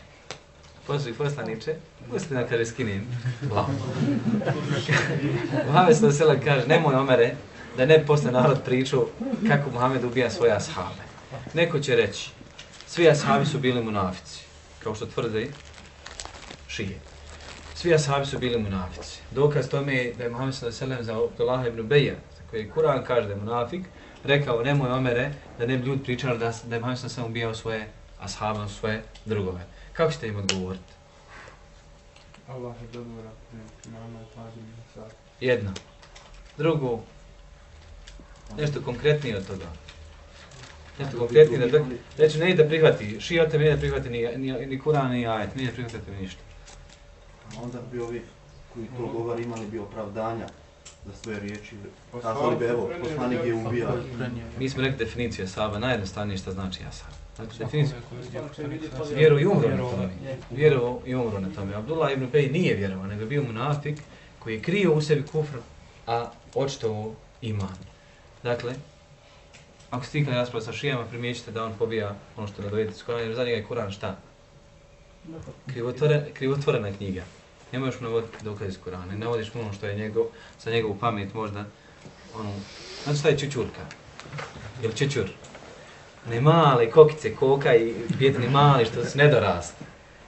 Boži poslaniče, pusti nam kaže skinim glavu. Muhammed sada sela kaže, nemoj Omere, da ne posle narod priču kako Muhammed ubija svoje ashabe. Neko će reći, svi ashabi su bili munafici, kao što tvrde šije. Svi ashabi su bili munafici. Dokaz tome je da je Muhammed sada sela za Abdullah ibn Beja, koji Kur'an kaže da je munafik, rekao, nemoj Omere, da ne bi ljudi pričali da, da je Muhammed sada ubijao svoje ashabe, svoje drugove. Kako ćete im odgovoriti? Allah je dobro sad. Jedno. Drugo, nešto konkretnije od toga. Nešto konkretnije da reći ne ide da prihvati, šija od tebe ne ide da prihvati ni, ni, ni Kur'an ni ajet, ne ide da prihvati ništa. A onda bi ovi koji to govori imali bi opravdanja za svoje riječi. Kazali bi, evo, poslanik je ubijao. Mi smo rekli definiciju Asaba, najjednostavnije šta znači Asab. Znači definiciju, vjeru i umro na tome. Vjeru i umro na tome. Abdullah ibn Bej nije vjerovao, nego bio munafik koji je krio u sebi kufr, a očito iman. Dakle, ako ste ikad raspravo sa šijama, primijećite da on pobija ono što ne dovedete s Koranom, jer za njega je Koran šta? Krivotvore, krivotvorena knjiga. Ne možeš mu navoditi dokaz iz Korana, ne vodiš mu ono što je njegov, za njegovu pamet možda, ono, znači šta je čučurka? Ili čučur? Ne male kokice, koka i bjedni mali što se ne dorast.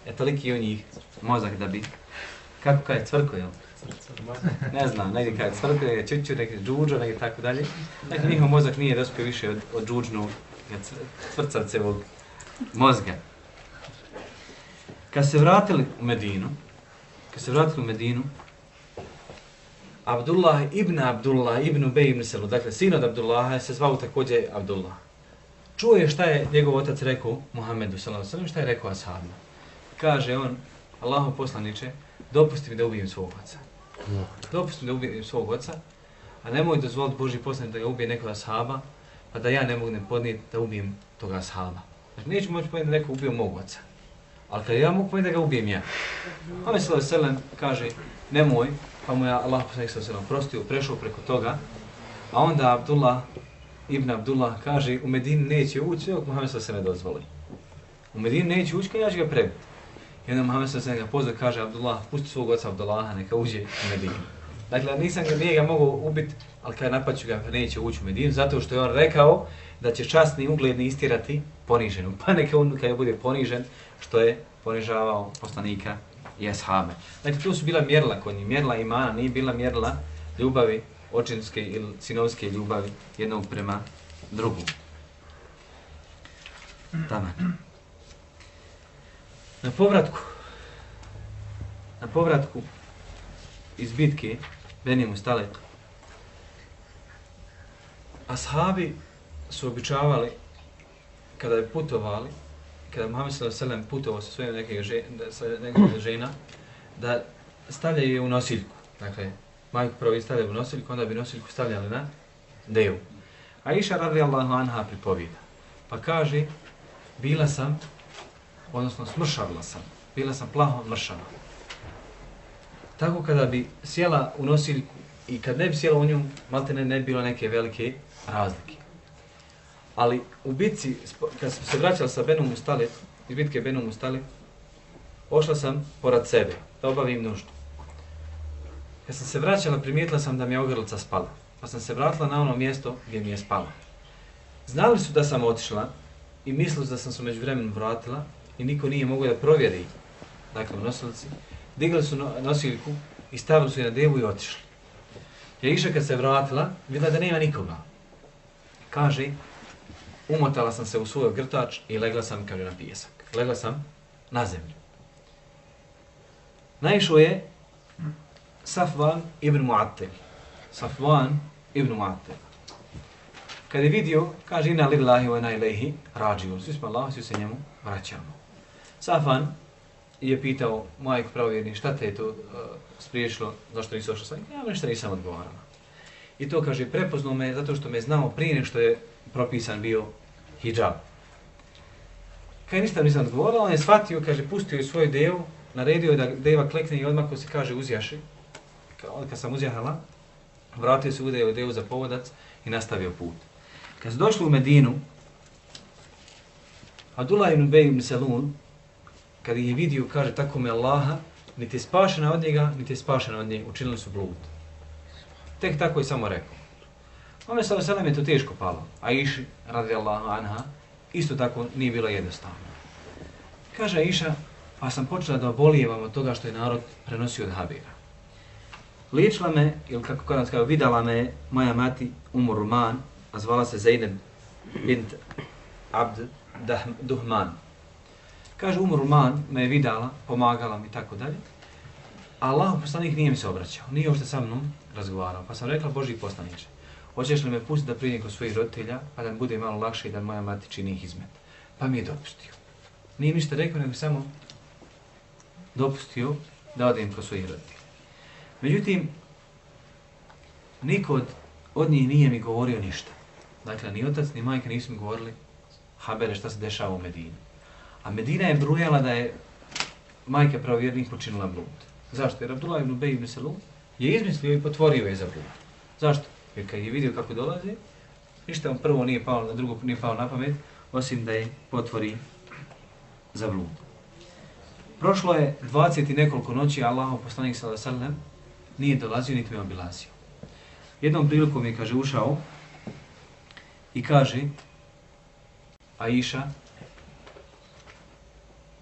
E toliki u njih mozak da bi, kako kaj cvrko, jel? Ne znam, negdje kaj cvrko, negdje čuču, negdje džuđo, negdje tako dalje. Dakle, njihov mozak nije dospio više od, od džuđnog, cvrcavcevog mozga. Kad se vratili u Medinu, kad se vratili u Medinu, Abdullah ibn Abdullah ibn Ubej ibn Selu, dakle sin od Abdullaha se zvao također Abdullah. Čuo je šta je njegov otac rekao Muhammedu sallallahu alejhi ve šta je rekao ashabima. Kaže on, Allahu poslanice, dopusti mi da ubijem svog oca. Dopusti mi da ubijem svog oca, a nemoj dozvoliti Boži poslanik da ga ubije nekog ashaba, pa da ja ne mogu ne podnijeti da ubijem toga ashaba. Znači, neću moći podnijeti da neko ubio mog oca. Ali kad ja mogu podnijeti da ga ubijem ja. Ono pa mi sallallahu kaže, nemoj, pa mu je Allah poslanik sallallahu prostio, prešao preko toga, a onda Abdullah Ibn Abdullah kaže u Medini neće ući dok Muhammed se ne dozvoli. U Medini neće ući kad ja ću ga prebiti. I onda Muhammed se ga pozva kaže Abdullah pusti svog oca Abdullaha neka uđe u Medinu. Dakle, nisam ga, nije ga mogao ubiti, ali kada napaću ga neće ući u Medinu, zato što je on rekao da će časni ugledni istirati poniženu. Pa neka on kada bude ponižen, što je ponižavao poslanika i ashabe. Znači, dakle, tu su bila mjerila kod njih, mjerila imana, nije bila mjerila ljubavi očinske ili sinovske ljubavi jednog prema drugom. Taman. Na povratku, na povratku iz bitke Beni Mustalek, ashabi su običavali kada je putovali, kada Muhammed s.a.v. putovao sa svojim nekih žena, sa nekih žena, da stavljaju je u nosiljku. Dakle, majku prvo stavljaju u nosiljku, onda bi nosiljku stavljali na devu. A iša radijallahu anha pripovjeda. Pa kaže, bila sam, odnosno smršavila sam, bila sam plaho mršava. Tako kada bi sjela u nosiljku i kad ne bi sjela u nju, malte ne, ne bi bilo neke velike razlike. Ali u bitci, kad sam se vraćala sa Benom Mustali, iz bitke Benom Mustali, ošla sam porad sebe, da obavim nuždu. Kad sam se vraćala, primijetila sam da mi je ogrlica spala. Pa sam se vratila na ono mjesto gdje mi je spala. Znali su da sam otišla i mislili da sam se među vremenom vratila i niko nije mogao da provjeri, dakle u nosilici. Digli su nosiljku i stavili su je na devu i otišli. Ja iša kad se vratila, vidjela da nema nikoga. Kaže, umotala sam se u svoj grtač i legla sam, kaže, na pijesak. Legla sam na zemlju. Naišao je Safvan ibn Mu'attil. Safvan ibn Mu'attil. Kada je vidio, kaže, ina lillahi wa ina ilaihi rađiun. Svi smo Allah, svi se njemu vraćamo. Safvan je pitao majku pravovjerni, šta te je to uh, spriječilo, zašto nisi ošao sa njim? Ja ništa nisam odgovarala. I to kaže, prepoznao me zato što me znao prije nego što je propisan bio hijab. Kad ništa nisam odgovorila, on je shvatio, kaže, pustio je svoju devu, naredio je da deva klekne i odmah ko se kaže uzjaši. Kad sam uzjahala, vratio se udeo devu za povodac i nastavio put. Kad su došli u Medinu, Abdullah ibn Bej ibn Selun, kad ih je vidio, kaže, tako me Allaha, niti je spašena od njega, niti je spašena od nje, učinili su blud. Tek tako je samo rekao. Ome sa veselem je to teško palo. A Iši, radi Allahu anha, isto tako nije bilo jednostavno. Kaže Iša, pa sam počela da obolijevam od toga što je narod prenosio od Habira. Liječila me, ili kako kada kao vidala me, moja mati Umur Ruman, a zvala se Zainab bint Abd Duhman. Kaže, Umur Ruman me je vidala, pomagala mi i tako dalje. Allah poslanik nije mi se obraćao, nije uopšte sa mnom razgovarao. Pa sam rekla, Boži poslaniče, hoćeš li me pustiti da prijem kod svojih roditelja, pa da mi bude malo lakše i da moja mati čini izmet. Pa mi je dopustio. Nije ništa rekao, nego samo dopustio da odem kod svojih roditelja. Međutim, niko od, od njih nije mi govorio ništa. Dakle, ni otac, ni majka nisu mi govorili habere šta se dešava u Medini. A Medina je brujala da je majka pravovjernih počinila blud. Zašto? Jer Abdullah ibn Bej ibn Salum je izmislio i potvorio je za blud. Zašto? Jer kad je vidio kako dolazi, ništa on prvo nije palo, na drugo nije palo na pamet, osim da je potvori za blud. Prošlo je 20 i nekoliko noći, Allahov poslanik sallallahu alejhi ve sellem nije dolazio niti me obilazio. Jednom prilikom je kaže ušao i kaže Aisha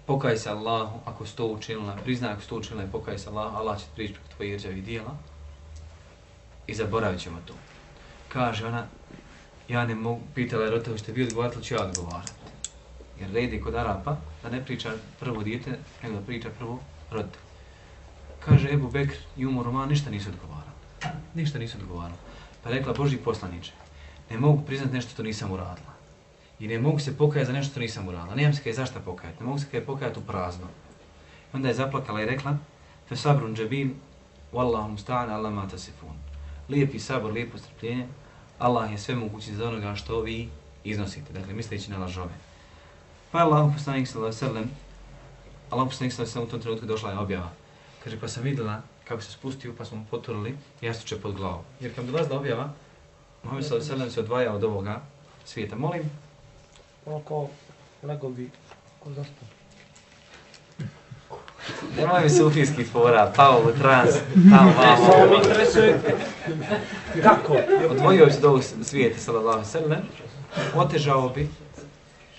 pokaj se Allahu ako si to učinila, priznaj ako si to učinila i pokaj se Allahu, Allah će prići preko tvojih rđavih dijela i zaboravit ćemo to. Kaže ona, ja ne mogu, pitala je rotavu, ste vi odgovarali, ću ja odgovarati. Jer redi kod Arapa da ne priča prvo dijete, nego da priča prvo rotavu. Kaže Ebu Bekr i Umar Roman ništa nisu odgovarali. Ništa nisu odgovarali. Pa rekla Boži poslaniče, ne mogu priznati nešto što nisam uradila. I ne mogu se pokajati za nešto što nisam uradila. Nemam se kaj zašto pokajati. Ne mogu se kaj pokajati u prazno. Onda je zaplakala i rekla, fe sabrun džabin, wallahu musta'an, Allah ma tasifun. Lijepi sabor, lijepo strpljenje, Allah je sve mogući za onoga što vi iznosite. Dakle, misleći na lažove. Pa je Allah poslanik sallallahu sallam, Allah poslanik sallallahu sallam u tom trenutku došla je objava. Kaže, pa sam vidjela kako se spustio, pa smo mu poturili jastuče pod glavu. Jer kad dolazila objava, Muhammed sallallahu sallam se odvaja od ovoga svijeta. Molim, Ono kao legovi kod dosta. Nemoj mi sufijski fora, pao u trans, tamo Samo me vamo. interesuje kako. Odvojio bi se od ovog svijeta, sallallahu sallam, otežao bi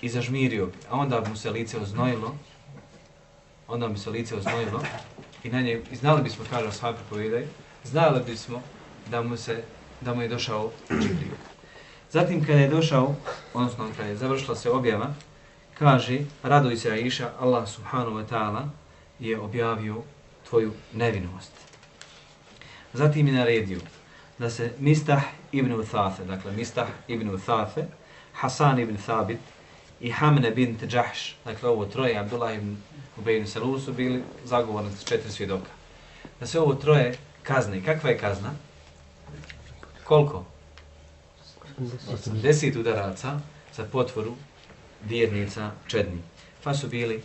i zažmirio bi, a onda bi mu se lice oznojilo, onda bi se lice oznojilo i na njeg, i znali bismo, kaže Ashab pripovedaj, znali bismo da mu se, da mu je došao Džibril. Zatim kada je došao, odnosno kada je završila se objava, kaže, raduj se Aisha, Allah subhanahu wa ta'ala je objavio tvoju nevinost. Zatim je naredio da se Mistah ibn Uthafe, dakle Mistah ibn Uthafe, Hasan ibn Thabit i Hamne bint Džahš, dakle ovo troje, Abdullah ibn Ubej ibn su bili zagovornici četiri svjedoka. Da se ovo troje kazne. Kakva je kazna? Koliko? 80 udaraca za potvoru vjernica čedni. Pa su bili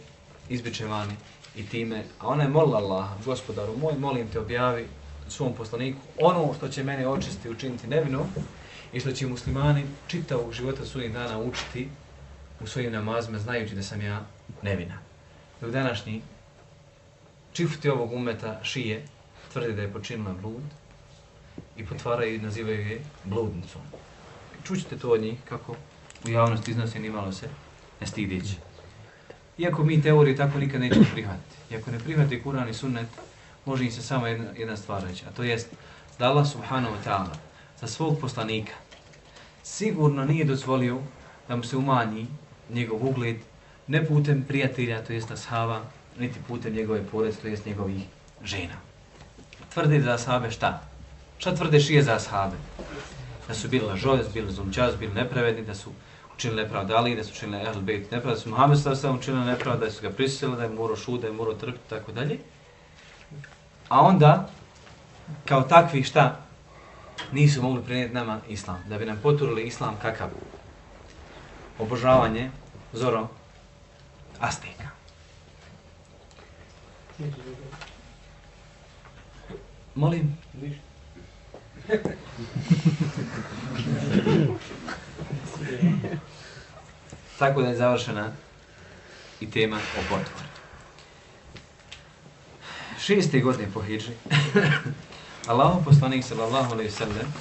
izbičevani i time, a ona je molila Allaha, gospodaru moj, molim te objavi svom poslaniku ono što će mene očisti učiniti nevino i što će muslimani čitavog života svojih dana učiti u svojim namazima znajući da sam ja nevina. Dok današnji čifti ovog umeta šije tvrdi da je počinila blud i potvaraju i nazivaju je bludnicom. Čućete to od njih kako u javnosti iznose nimalo se ne stidići. Iako mi teorije tako nikad nećemo prihvatiti. Iako ne prihvati Kur'an i sunnet, može im se samo jedna, jedna stvar reći, a to jest da Allah subhanahu wa ta'ala za svog poslanika sigurno nije dozvolio da mu se umanji njegov ugled ne putem prijatelja, to jest ashaba, niti putem njegove porodice, to jest njegovih žena. Tvrdi za ashabe šta? Šta tvrde šije za ashabe? Da su bili lažovi, da su bili zumčaz, bili nepravedni, da su učinili nepravdu Ali, da su učinili Ehl Bejt nepravdu, da su Muhammed sa sam učinili nepravdu, da su ga prisjetili, da je morao šut, da je morao trpiti, tako dalje. A onda, kao takvi šta, nisu mogli prenijeti nama islam, da bi nam poturili islam kakav? Obožavanje, zoro, Azteka. Molim? Tako da je završena i tema o potvoru. Šeste godine po Hidži, Allahu poslanik sallallahu alaihi sallam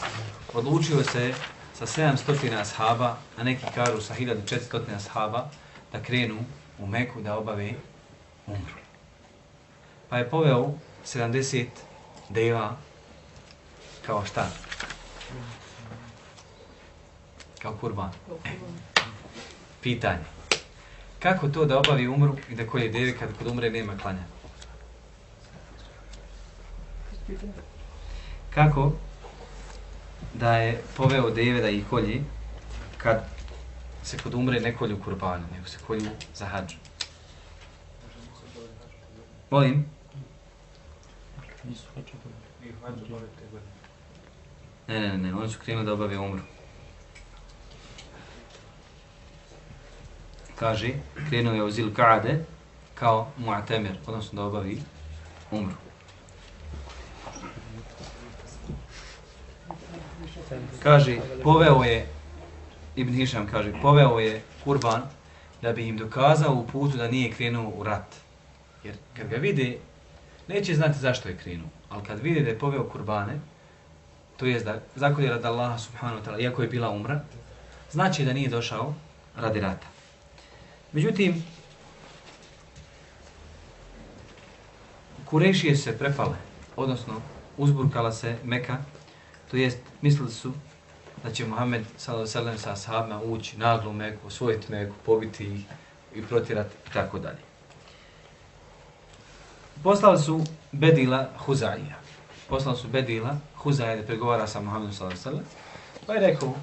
odlučio se sa 700 ashaba, a neki kažu sa 1400 ashaba, da krenu u Meku da obave umru. Pa je poveo 70 deva kao šta? Kao kurban. E, pitanje. Kako to da obavi umru i da kolje devi kad kod umre nema klanja? kako da je poveo deve da ih kolji kad se kod umre ne kolju kurbane, nego se kolju za hađ. Molim? Ne, ne, ne, oni su krenuli da obave umru. Kaže, krenuo je u Zil Kaade kao mu'atemir, odnosno da obavi umru. Kaže, poveo je, Ibn Hišam kaže, poveo je kurban da bi im dokazao u putu da nije krenuo u rat. Jer kad ga vide, neće znati zašto je krenuo. Ali kad vide da je poveo kurbane, to jest da zakolje rad Allaha subhanahu wa ta'ala, iako je bila umra, znači da nije došao radi rata. Međutim, Kurešije se prepale, odnosno uzburkala se Meka, to jest mislili su da će Muhammed s.a.v. sa sahabima ući naglu u Meku, osvojiti Meku, pobiti ih i protirati i tako dalje. Poslali su Bedila Huzaija. Poslali su Bedila Huzaija da pregovara sa Muhammedom s.a.v. Pa je rekao,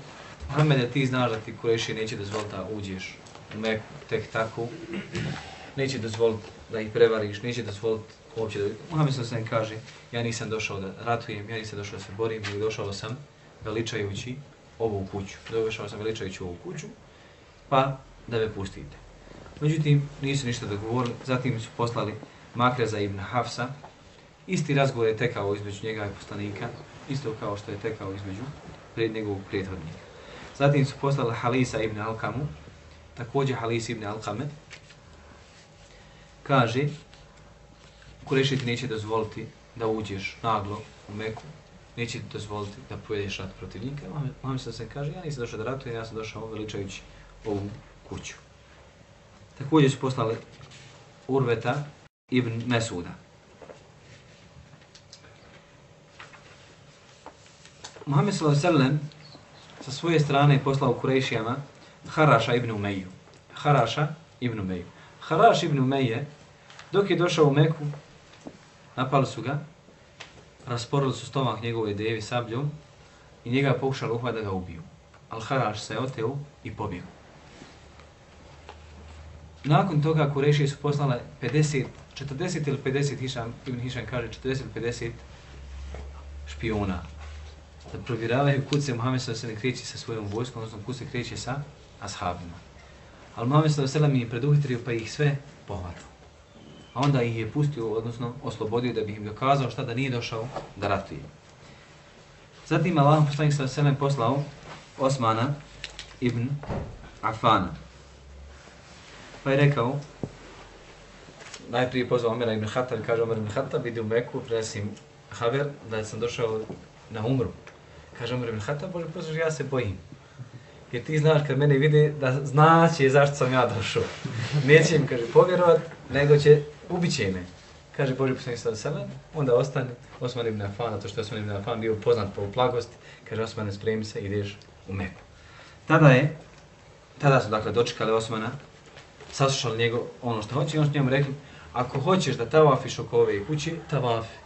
Muhammede, ti znaš da ti Kureši neće dozvoliti da uđeš u Meku tek tako, neće dozvoliti da ih prevariš, neće dozvoliti uopće da... Muhammed s.a.v. kaže, ja nisam došao da ratujem, ja nisam došao da se borim, nego došao sam veličajući ovu kuću. Došao sam veličajući ovu kuću, pa da me pustite. Međutim, nisu ništa dogovorili, zatim su poslali Makreza ibn Hafsa. Isti razgovor je tekao između njega i poslanika, isto kao što je tekao između pred njegovog prethodnika. Zatim su poslali Halisa ibn Alkamu, također Halis ibn Alkame, kaže, Kurešiti neće dozvoliti da uđeš naglo u Meku, neće ti dozvoliti da pojedeš rat protiv njega. Mohamed se se kaže, ja nisam došao da ratujem, ja sam došao veličajući ovu kuću. Također su poslali Urveta ibn Mesuda. Muhammed s.a.v. sa svoje strane je poslao Kurejšijama Haraša ibn Umeju. Haraša ibn Umeju. Haraš ibn Umeje, dok je došao u Meku, napali su ga, rasporili su stomak njegove devi sabljom i njega pokušali uhvat da ga ubiju. Al Haraš se oteo i pobjegu. Nakon toga Kurešije su poslale 50, 40 ili 50 Hišam, Ibn Hišam kaže 40 50 špiona da provjeravaju kud se Muhammed s.a.v. ne kreće sa svojom vojskom, odnosno kud se kreće sa ashabima. Ali Muhammed s.a.v. je preduhitrio pa ih sve pohvatao. A onda ih je pustio, odnosno oslobodio da bi im dokazao šta da nije došao da ratuje. Zatim Allah poslanik s.a.v. poslao Osmana ibn Afana. Pa je rekao, najprije pozvao Omera ibn Hatab i kaže Omer ibn Hatab, vidi u Meku, prenesim haber da sam došao na umru. Kaže Omer ibn Hatab, Bože, poslušaj, ja se bojim. Jer ti znaš kad mene vidi da znaće zašto sam ja došao. Neće im, kaže, povjerovat, nego će, ubiće me. Kaže Boži poslanik sada sebe, onda ostane Osman ibn Affan, zato što je Osman ibn Affan bio poznat po plagosti, kaže Osman, spremi se, ideš u Meku. Tada je, tada su dakle dočekali Osmana, saslušali njego ono što hoće i on što njemu rekli, ako hoćeš da tavafiš oko ove kuće, tavafi.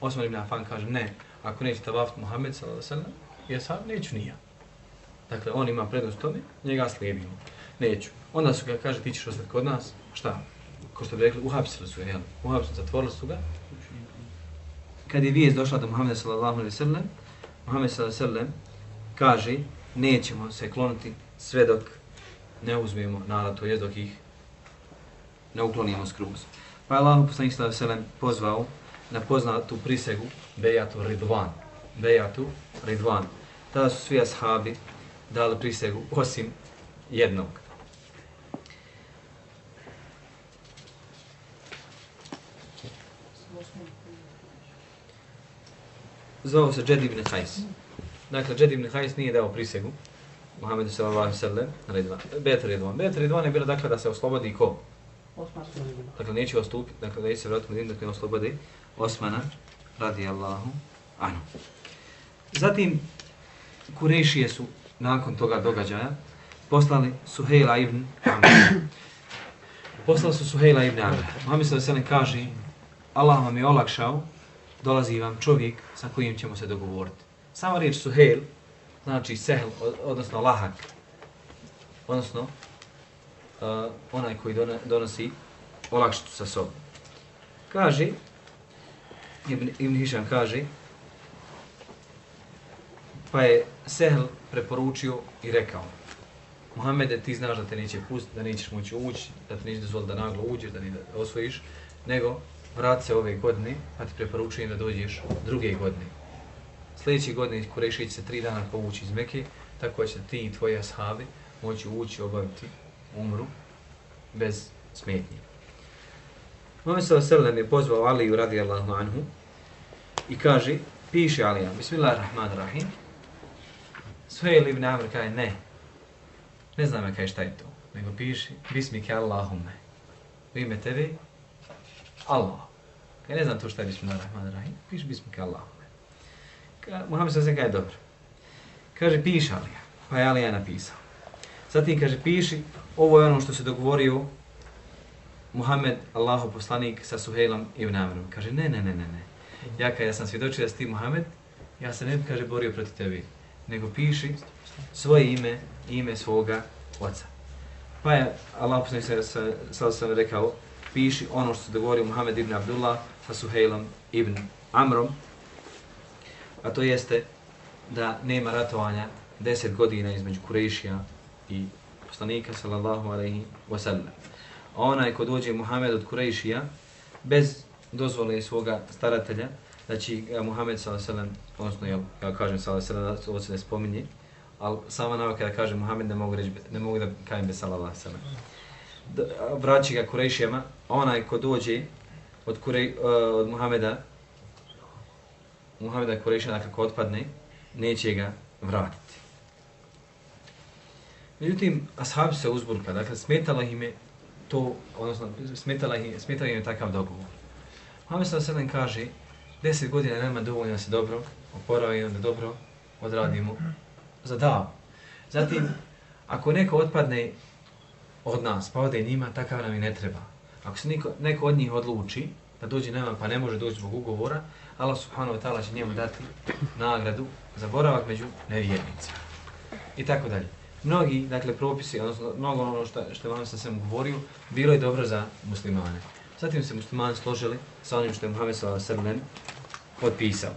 Osman ibn Affan kaže, ne, ako neće tavafit Muhammed s.a.v. ja sam neću nija. Dakle, on ima prednost tome, njega slijedimo. Neću. Onda su ga, kaže, ti ćeš ostati kod nas, šta? Ko što bi rekli, uhapsili su ga, jel? Uhapsili, zatvorili su ga. Kad je vijest došla do Muhammeda s.a.v. Muhammed sallallahu alaihi sallam kaže, nećemo se kloniti sve dok ne uzmemo narod, to je dok ih ne uklonimo skroz. Pa je Allah poslanik s.a.v. pozvao na poznatu prisegu Bejatu Ridvan. Bejatu Ridvan. Tada su svi ashabi dali prisegu osim jednog. Zvao se Džed ibn Hajs. Dakle, Džed ibn Hajs nije dao prisegu Muhammedu sallallahu alaihi sallam na Ridvan. Betar Ridvan. Betar Ridvan je bilo dakle da se oslobodi ko? Dakle, neće ostupiti, dakle, neće se vratiti Medinu, dakle, oslobodi Osmana radijallahu anhu. Zatim, Kurešije su nakon toga događaja poslali Suhejla ibn Amr. Poslali su Suhejla ibn Amr. Muhammed sallallahu alejhi kaže: Allah vam je olakšao dolazi vam čovjek sa kojim ćemo se dogovoriti. Sama riječ suhel, znači sehl, odnosno lahak, odnosno uh, onaj koji donosi olakšicu sa sobom. Kaže, Ibn, Ibn Hišan kaže, pa je Sehl preporučio i rekao, Muhammede, ti znaš da te neće pustiti, da nećeš moći ući, da te neće dozvoliti da naglo uđeš, da ne osvojiš, nego vrati se ove godine, pa ti preporučujem da dođeš druge godine. Sljedeće godine Kurešije će se tri dana povući iz Mekke, tako će ti i tvoji ashabi moći ući obaviti umru bez smetnje. Muhammed s.a.v. je pozvao Aliju radijallahu anhu i kaže, piše Alija, Bismillahirrahmanirrahim, Suhejl ibn Amr kaže, ne, ne znam ja kaj šta je to, nego piši, Bismike Allahumme, u ime tebe, Allah. Ja ne znam to šta je Bismillahirrahmanirrahim, piši Bismike Allah. Ka, Muhammed s.a.v. kaže, dobro. Kaže, piši Alija, pa je Alija napisao. Zatim kaže, piši, ovo je ono što se dogovorio Muhammed, Allahu poslanik, sa Suhejlom i Amrom. Kaže, ne, ne, ne, ne, ne. Ja kada sam svjedočio da si ti Muhammed, ja se ne bi, kaže, borio protiv tebi, nego piši svoje ime ime svoga oca. Pa je Allah poslanik se sa, sa, sa rekao, piši ono što se dogovorio Muhammed ibn Abdullah sa Suhejlom ibn Amrom, a to jeste da nema ratovanja 10 godina između Kurešija i poslanika sallallahu alaihi wasallam. A onaj ko dođe Muhammed od Kurešija, bez dozvole svoga staratelja, da će ga Muhammed sallallahu alaihi wasallam, odnosno ja, ja kažem sallallahu alaihi wasallam, ovo se ne spominje, ali sama navaka da kažem Muhammed ne mogu, reći, ne mogu da kajem bez sallallahu alaihi wasallam. Vraći ga Kurešijama, onaj ko dođe od, Kurej, uh, eh, od Muhameda, Muhameda Kureša, dakle ko otpadne, neće ga vratiti. Međutim, ashab se uzburka, dakle, smetala im je to, odnosno, smetala im, smetala im je takav dogovor. Muhammed s.a.v. kaže, deset godina nema dovoljno da se dobro oporavimo, da dobro odradimo za davu. Zatim, ako neko otpadne od nas, pa ode njima, takav nam i ne treba. Ako se niko, neko od njih odluči da dođe nama, pa ne može doći zbog ugovora, Allah subhanahu wa ta'ala će njemu dati nagradu za boravak među nevjernicima. I tako dalje. Mnogi, dakle, propisi, odnosno mnogo ono što, što vam sam sam govorio, bilo je dobro za muslimane. Zatim se muslimani složili sa onim što je Muhammed s.a.v. potpisao.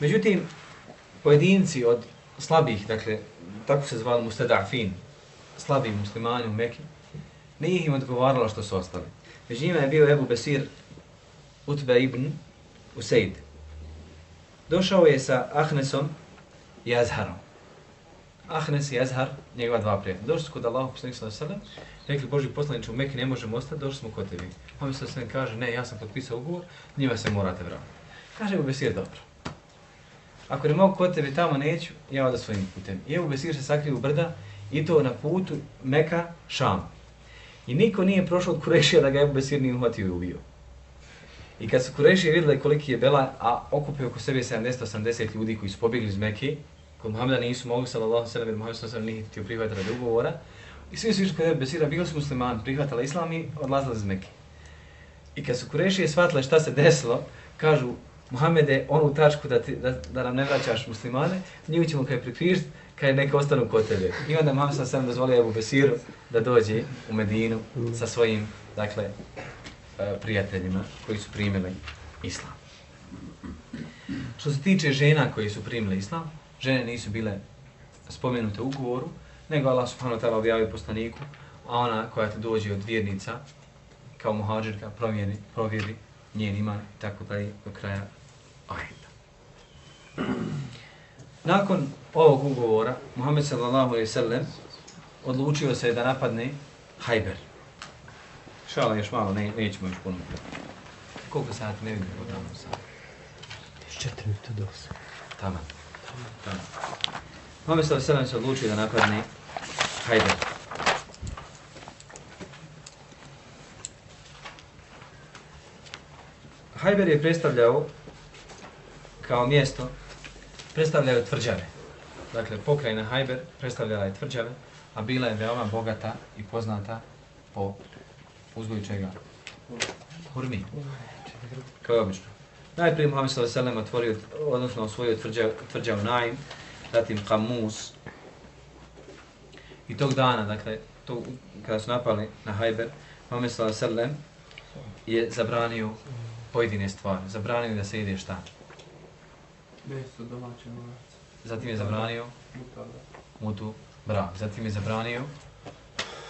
Međutim, pojedinci od slabih, dakle, tako se zvali mustadafin, slabi muslimani u Mekke, nije im odgovaralo što su ostali. Među njima je bio Ebu Besir Utbe ibn Useid. Došao je sa Ahnesom i Azharom. Ahnes i Azhar, njegova dva prijatelja. Došli su kod Allahu poslanik sallallahu alejhi ve rekli Boži poslanici u Mekke ne možemo ostati, došli smo kod tebi. On mi se kaže, ne, ja sam potpisao ugovor, njima se morate vratiti. Kaže Ebu Besir, dobro. Ako ne mogu kod tebe tamo neću, ja oda svojim putem. I Ebu Besir se sakrio u brda i to na putu Meka, Šam. I niko nije prošao od Kurešija da ga Ebu Besir nije uhvatio i ubio. I kad su Kurešije vidjeli koliki je Bela, a okupio oko sebe 70-80 ljudi koji su pobjegli iz Mekke, kod Muhammeda nisu mogli sallallahu sallam, jer Muhammed sallallahu nije htio prihvatiti radi ugovora, i svi su išli kod Ebu Besira, bili su muslimani, prihvatali islam i odlazili iz Mekke. I kad su Kurešije shvatile šta se desilo, kažu, Muhammede, onu tačku da, ti, da, da nam ne vraćaš muslimane, nju ćemo kaj prikrižiti, kaj neka ostanu kod tebe. I onda Muhammed sam sam dozvolio Ebu Besiru da dođe u Medinu sa svojim, dakle, e, prijateljima koji su primili islam. Što se tiče žena koji su primili islam, žene nisu bile spomenute u ugovoru, nego Allah subhanahu wa ta'ala objavio poslaniku, a ona koja te dođe od vjernica, kao muhađirka, promjeri, provjeri njen iman i tako dalje do kraja ajeta. Nakon ovog ugovora, Muhammed sallallahu alaihi sallam odlučio se da napadne Hajber. Šala još malo, ne, nećemo još puno. Koliko sati ne vidim od tamo sati? Četiri minuta do osam. Tamo. Tamo. Muhammed sallallahu alaihi sallam se odlučio da napadne Hajber. Hajber je predstavljao kao mjesto, predstavljao tvrđave. Dakle, pokrajina Hajber predstavljala je tvrđave, a bila je veoma bogata i poznata po uzgoju čega? Hurmi. Kao je obično. Najprije Muhammed s.a.v. otvorio, odnosno osvojio tvrđav, tvrđav Naim, zatim Kamus. I tog dana, dakle, to, kada su napali na Hajber, Muhammed s.a.v. je zabranio pojedine stvari. Zabranio da se ide šta? Meso domaće novac. Zatim je zabranio mutu brak. Zatim je zabranio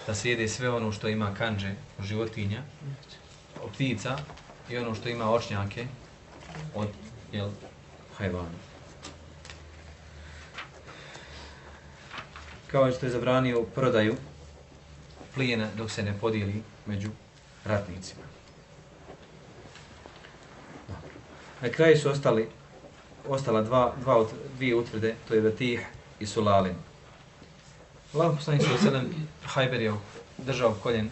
da se jede sve ono što ima kanđe od životinja, od ptica i ono što ima očnjake od jel, hajvana. Kao što je zabranio prodaju plijena dok se ne podijeli među ratnicima. Na kraju su ostali ostala dva, dva, od dvije utvrde, to je Vetih i Sulalin. Allah poslanik sa sedem Hajber je držao koljen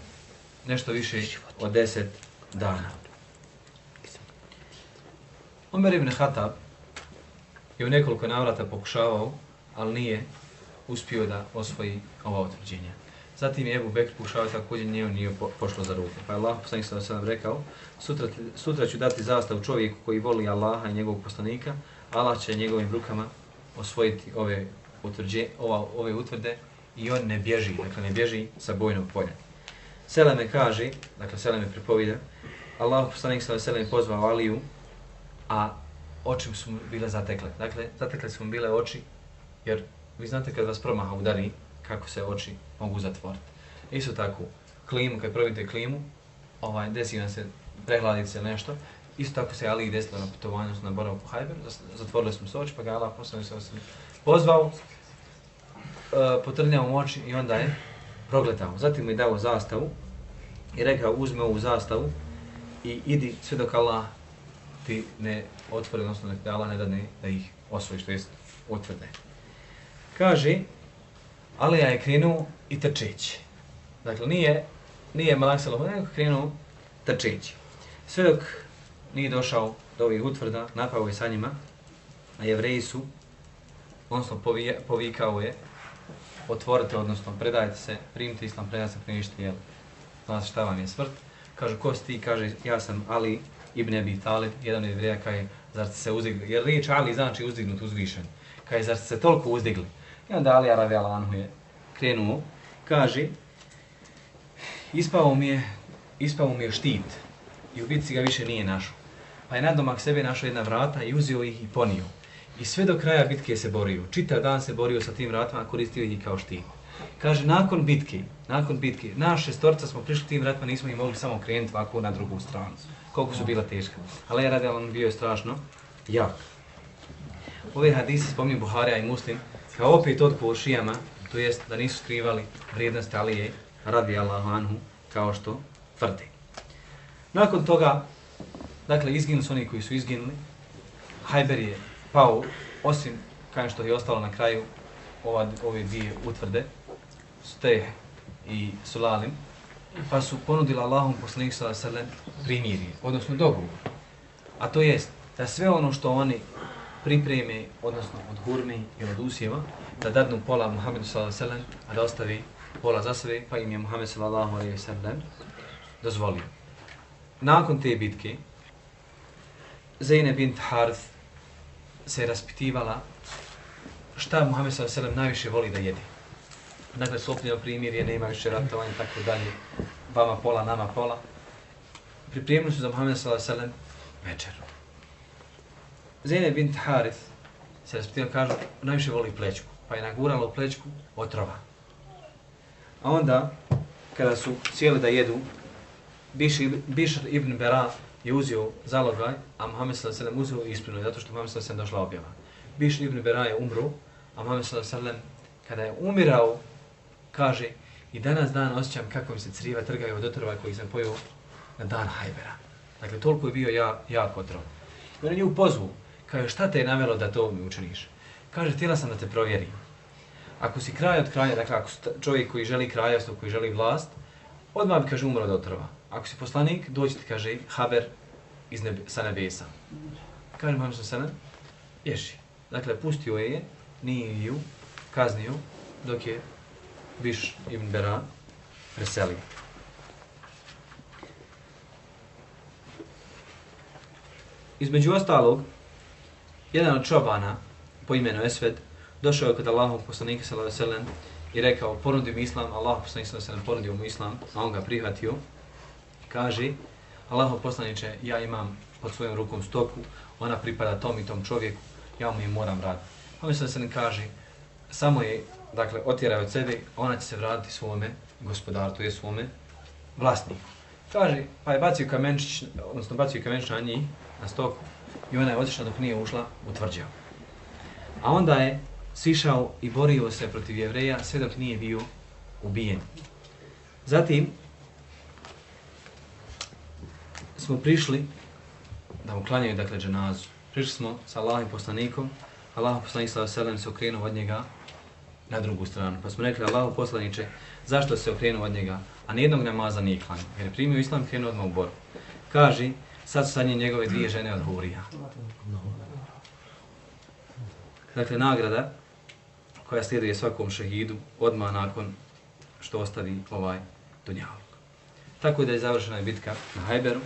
nešto više od deset dana. Omer ibn Hatab je u nekoliko navrata pokušavao, ali nije uspio da osvoji ova utvrđenja. Zatim je Ebu Bekr pokušao također nije nije po, pošlo za ruku. Pa je Allah poslanik sa sedem rekao, sutra, sutra ću dati zastav čovjeku koji voli Allaha i njegovog poslanika, Allah će njegovim rukama osvojiti ove, utvrđe, ova, ove utvrde i on ne bježi, dakle ne bježi sa bojnog polja. Seleme kaže, dakle Seleme pripovida, Allah poslanik sa Seleme pozvao Aliju, a oči su mu bile zatekle. Dakle, zatekle su mu bile oči, jer vi znate kad vas promaha udari, kako se oči mogu zatvoriti. Isto tako, klimu, kad probite klimu, ovaj, desi vam se, prehladiti se nešto, Isto tako se Ali desilo na putovanju na na po Hajberu, zatvorili smo se oči, pa ga Allah poslanik se osim pozvao, uh, potrnjao mu oči i onda je progletao. Zatim mu je dao zastavu i rekao uzme ovu zastavu i idi sve dok Allah ti ne otvori, odnosno nek Allah ne dadne da ih osvoji, što jest otvrde. Kaže, Alija je krenuo i trčeći. Dakle, nije, nije Malak Salomon, nego krenuo trčeći. Sve dok nije došao do ovih utvrda, napao je sa njima, a jevreji su, odnosno povije, povikao je, otvorite, odnosno predajte se, primite islam, predajte se, primište, jel, zna šta vam je smrt. Kaže, ko si ti? Kaže, ja sam Ali ibn Abi Talib, jedan od jevreja, kaže, zar ste se uzdigli? Jer riječ Ali znači uzdignut, uzvišen. Kaže, zar ste se toliko uzdigli? I onda Ali Arabi Alanhu je krenuo, kaže, ispao mi je, ispao mi je štit i u bitci ga više nije našao. Pa je nadomak sebe našao jedna vrata i uzio ih i ponio. I sve do kraja bitke se borio. Čitav dan se borio sa tim vratima, koristio ih kao štit. Kaže, nakon bitke, nakon bitke, naš šestorca smo prišli tim vratima, nismo ih mogli samo krenuti ovako na drugu stranu. Koliko su bila teška. Ali je radijalan bio je strašno jak. Ove hadise spominju Buharija i Muslim, kao opet otpor šijama, to jest da nisu skrivali vrijednost Alije radi Allahu anhu, kao što tvrdi. Nakon toga, dakle, izginuli su oni koji su izginuli, Hajber je pao, osim kao što je ostalo na kraju ova, ove dvije utvrde, Steh i Sulalim, pa su ponudili Allahom poslanik sallallahu alejhi ve sellem primirje, odnosno dogovor. A to jest da sve ono što oni pripreme, odnosno od hurmi i od usjeva, da dadnu pola Muhammedu sallallahu alejhi ve sellem, a da ostavi pola za sebe, pa im je Muhammed sallallahu alejhi ve sellem dozvolio. Nakon te bitke, Zeynep bint Harith se raspitivala šta Muhammed sallallahu alejhi ve sellem najviše voli da jede. Dakle, sklopljeno primjer je, nema više ratovanja, tako dalje, vama pola, nama pola. Pripremili su za Muhammed sallallahu alejhi ve sellem večeru. Zeynep bint Harith se raspitivala, kažu, najviše voli plećku, pa je nagurala u plećku otrova. A onda, kada su sjeli da jedu, Bišr, Bišr ibn Bera je uzeo zalogaj, a Muhammed sallallahu alejhi ve sellem uzeo i zato što Muhammed sallallahu alejhi ve sellem došla objava. Biš ibn Bera je umro, a Muhammed sallallahu alejhi ve sellem kada je umirao, kaže, i danas dan osjećam kako mi se criva trgaju od otrova koji sam pojio na dan Hajbera. Dakle, toliko je bio ja, jak otrov. I on je nju pozvu, kaže, šta te je navelo da to mi učiniš? Kaže, htjela sam da te provjerim. Ako si kraj od kraja, dakle, ako si čovjek koji želi kraljevstvo, koji želi vlast, odmah bi, kaže, umro od otrova. Ako si poslanik, dođi ti, kaže, haber iz nebe, sa nebesa. Kaže, Muhammed sa sana, ješi. Dakle, pustio je, nije ju, kaznio, dok je Biš ibn Bera preselio. između ostalog, jedan od čobana po imenu Esved došao je kod Allahov poslanika sallallahu alejhi ve sellem i rekao ponudi mi islam, Allah poslanik sallallahu alejhi ve sellem ponudio mu islam, a on ga prihvatio. Kaže: Allaho poslaniče, ja imam pod svojom rukom stoku, ona pripada tom i tom čovjeku, ja mu je moram vratiti. Pa A da se ne kaže, samo je, dakle, otjeraj od sebe, ona će se vratiti svome gospodaru, to je svome vlasniku. Kaže, pa je bacio kamenčić, odnosno bacio kamenčić na njih, na stoku, i ona je otišla dok nije ušla u tvrđavu. A onda je sišao i borio se protiv jevreja sve dok nije bio ubijen. Zatim smo prišli da mu klanjaju dakle dženazu. Prišli smo sa Allahim poslanikom, Allah poslanik sallallahu alejhi ve sellem se okrenuo od njega na drugu stranu. Pa smo rekli Allahu poslanice, zašto se okrenuo od njega, a ni jednog namaza nije klanjao? Jer je primio islam krenuo odmah u borbu. Kaže, sad su sa njim njegove dvije žene od Hurija. Dakle, nagrada koja slijedi svakom šehidu odmah nakon što ostavi ovaj dunjalog. Tako da je završena bitka na Hajberu.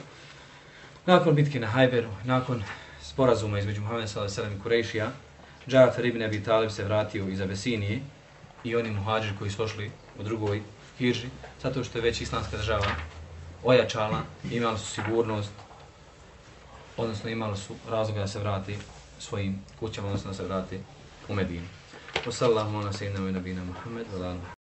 Nakon bitke na Hajberu, nakon sporazuma između Muhammeda s.a.v. i Kurejšija, Džafer ibn Abi Talib se vratio iz Abesinije i oni muhađiri koji su ošli u drugoj hirži, zato što je već islamska država ojačala, imali su sigurnost, odnosno imali su razloga da se vrati svojim kućama, odnosno da se vrati u Medinu. Wa sallallahu ala sayyidina wa nabina Muhammad wa ala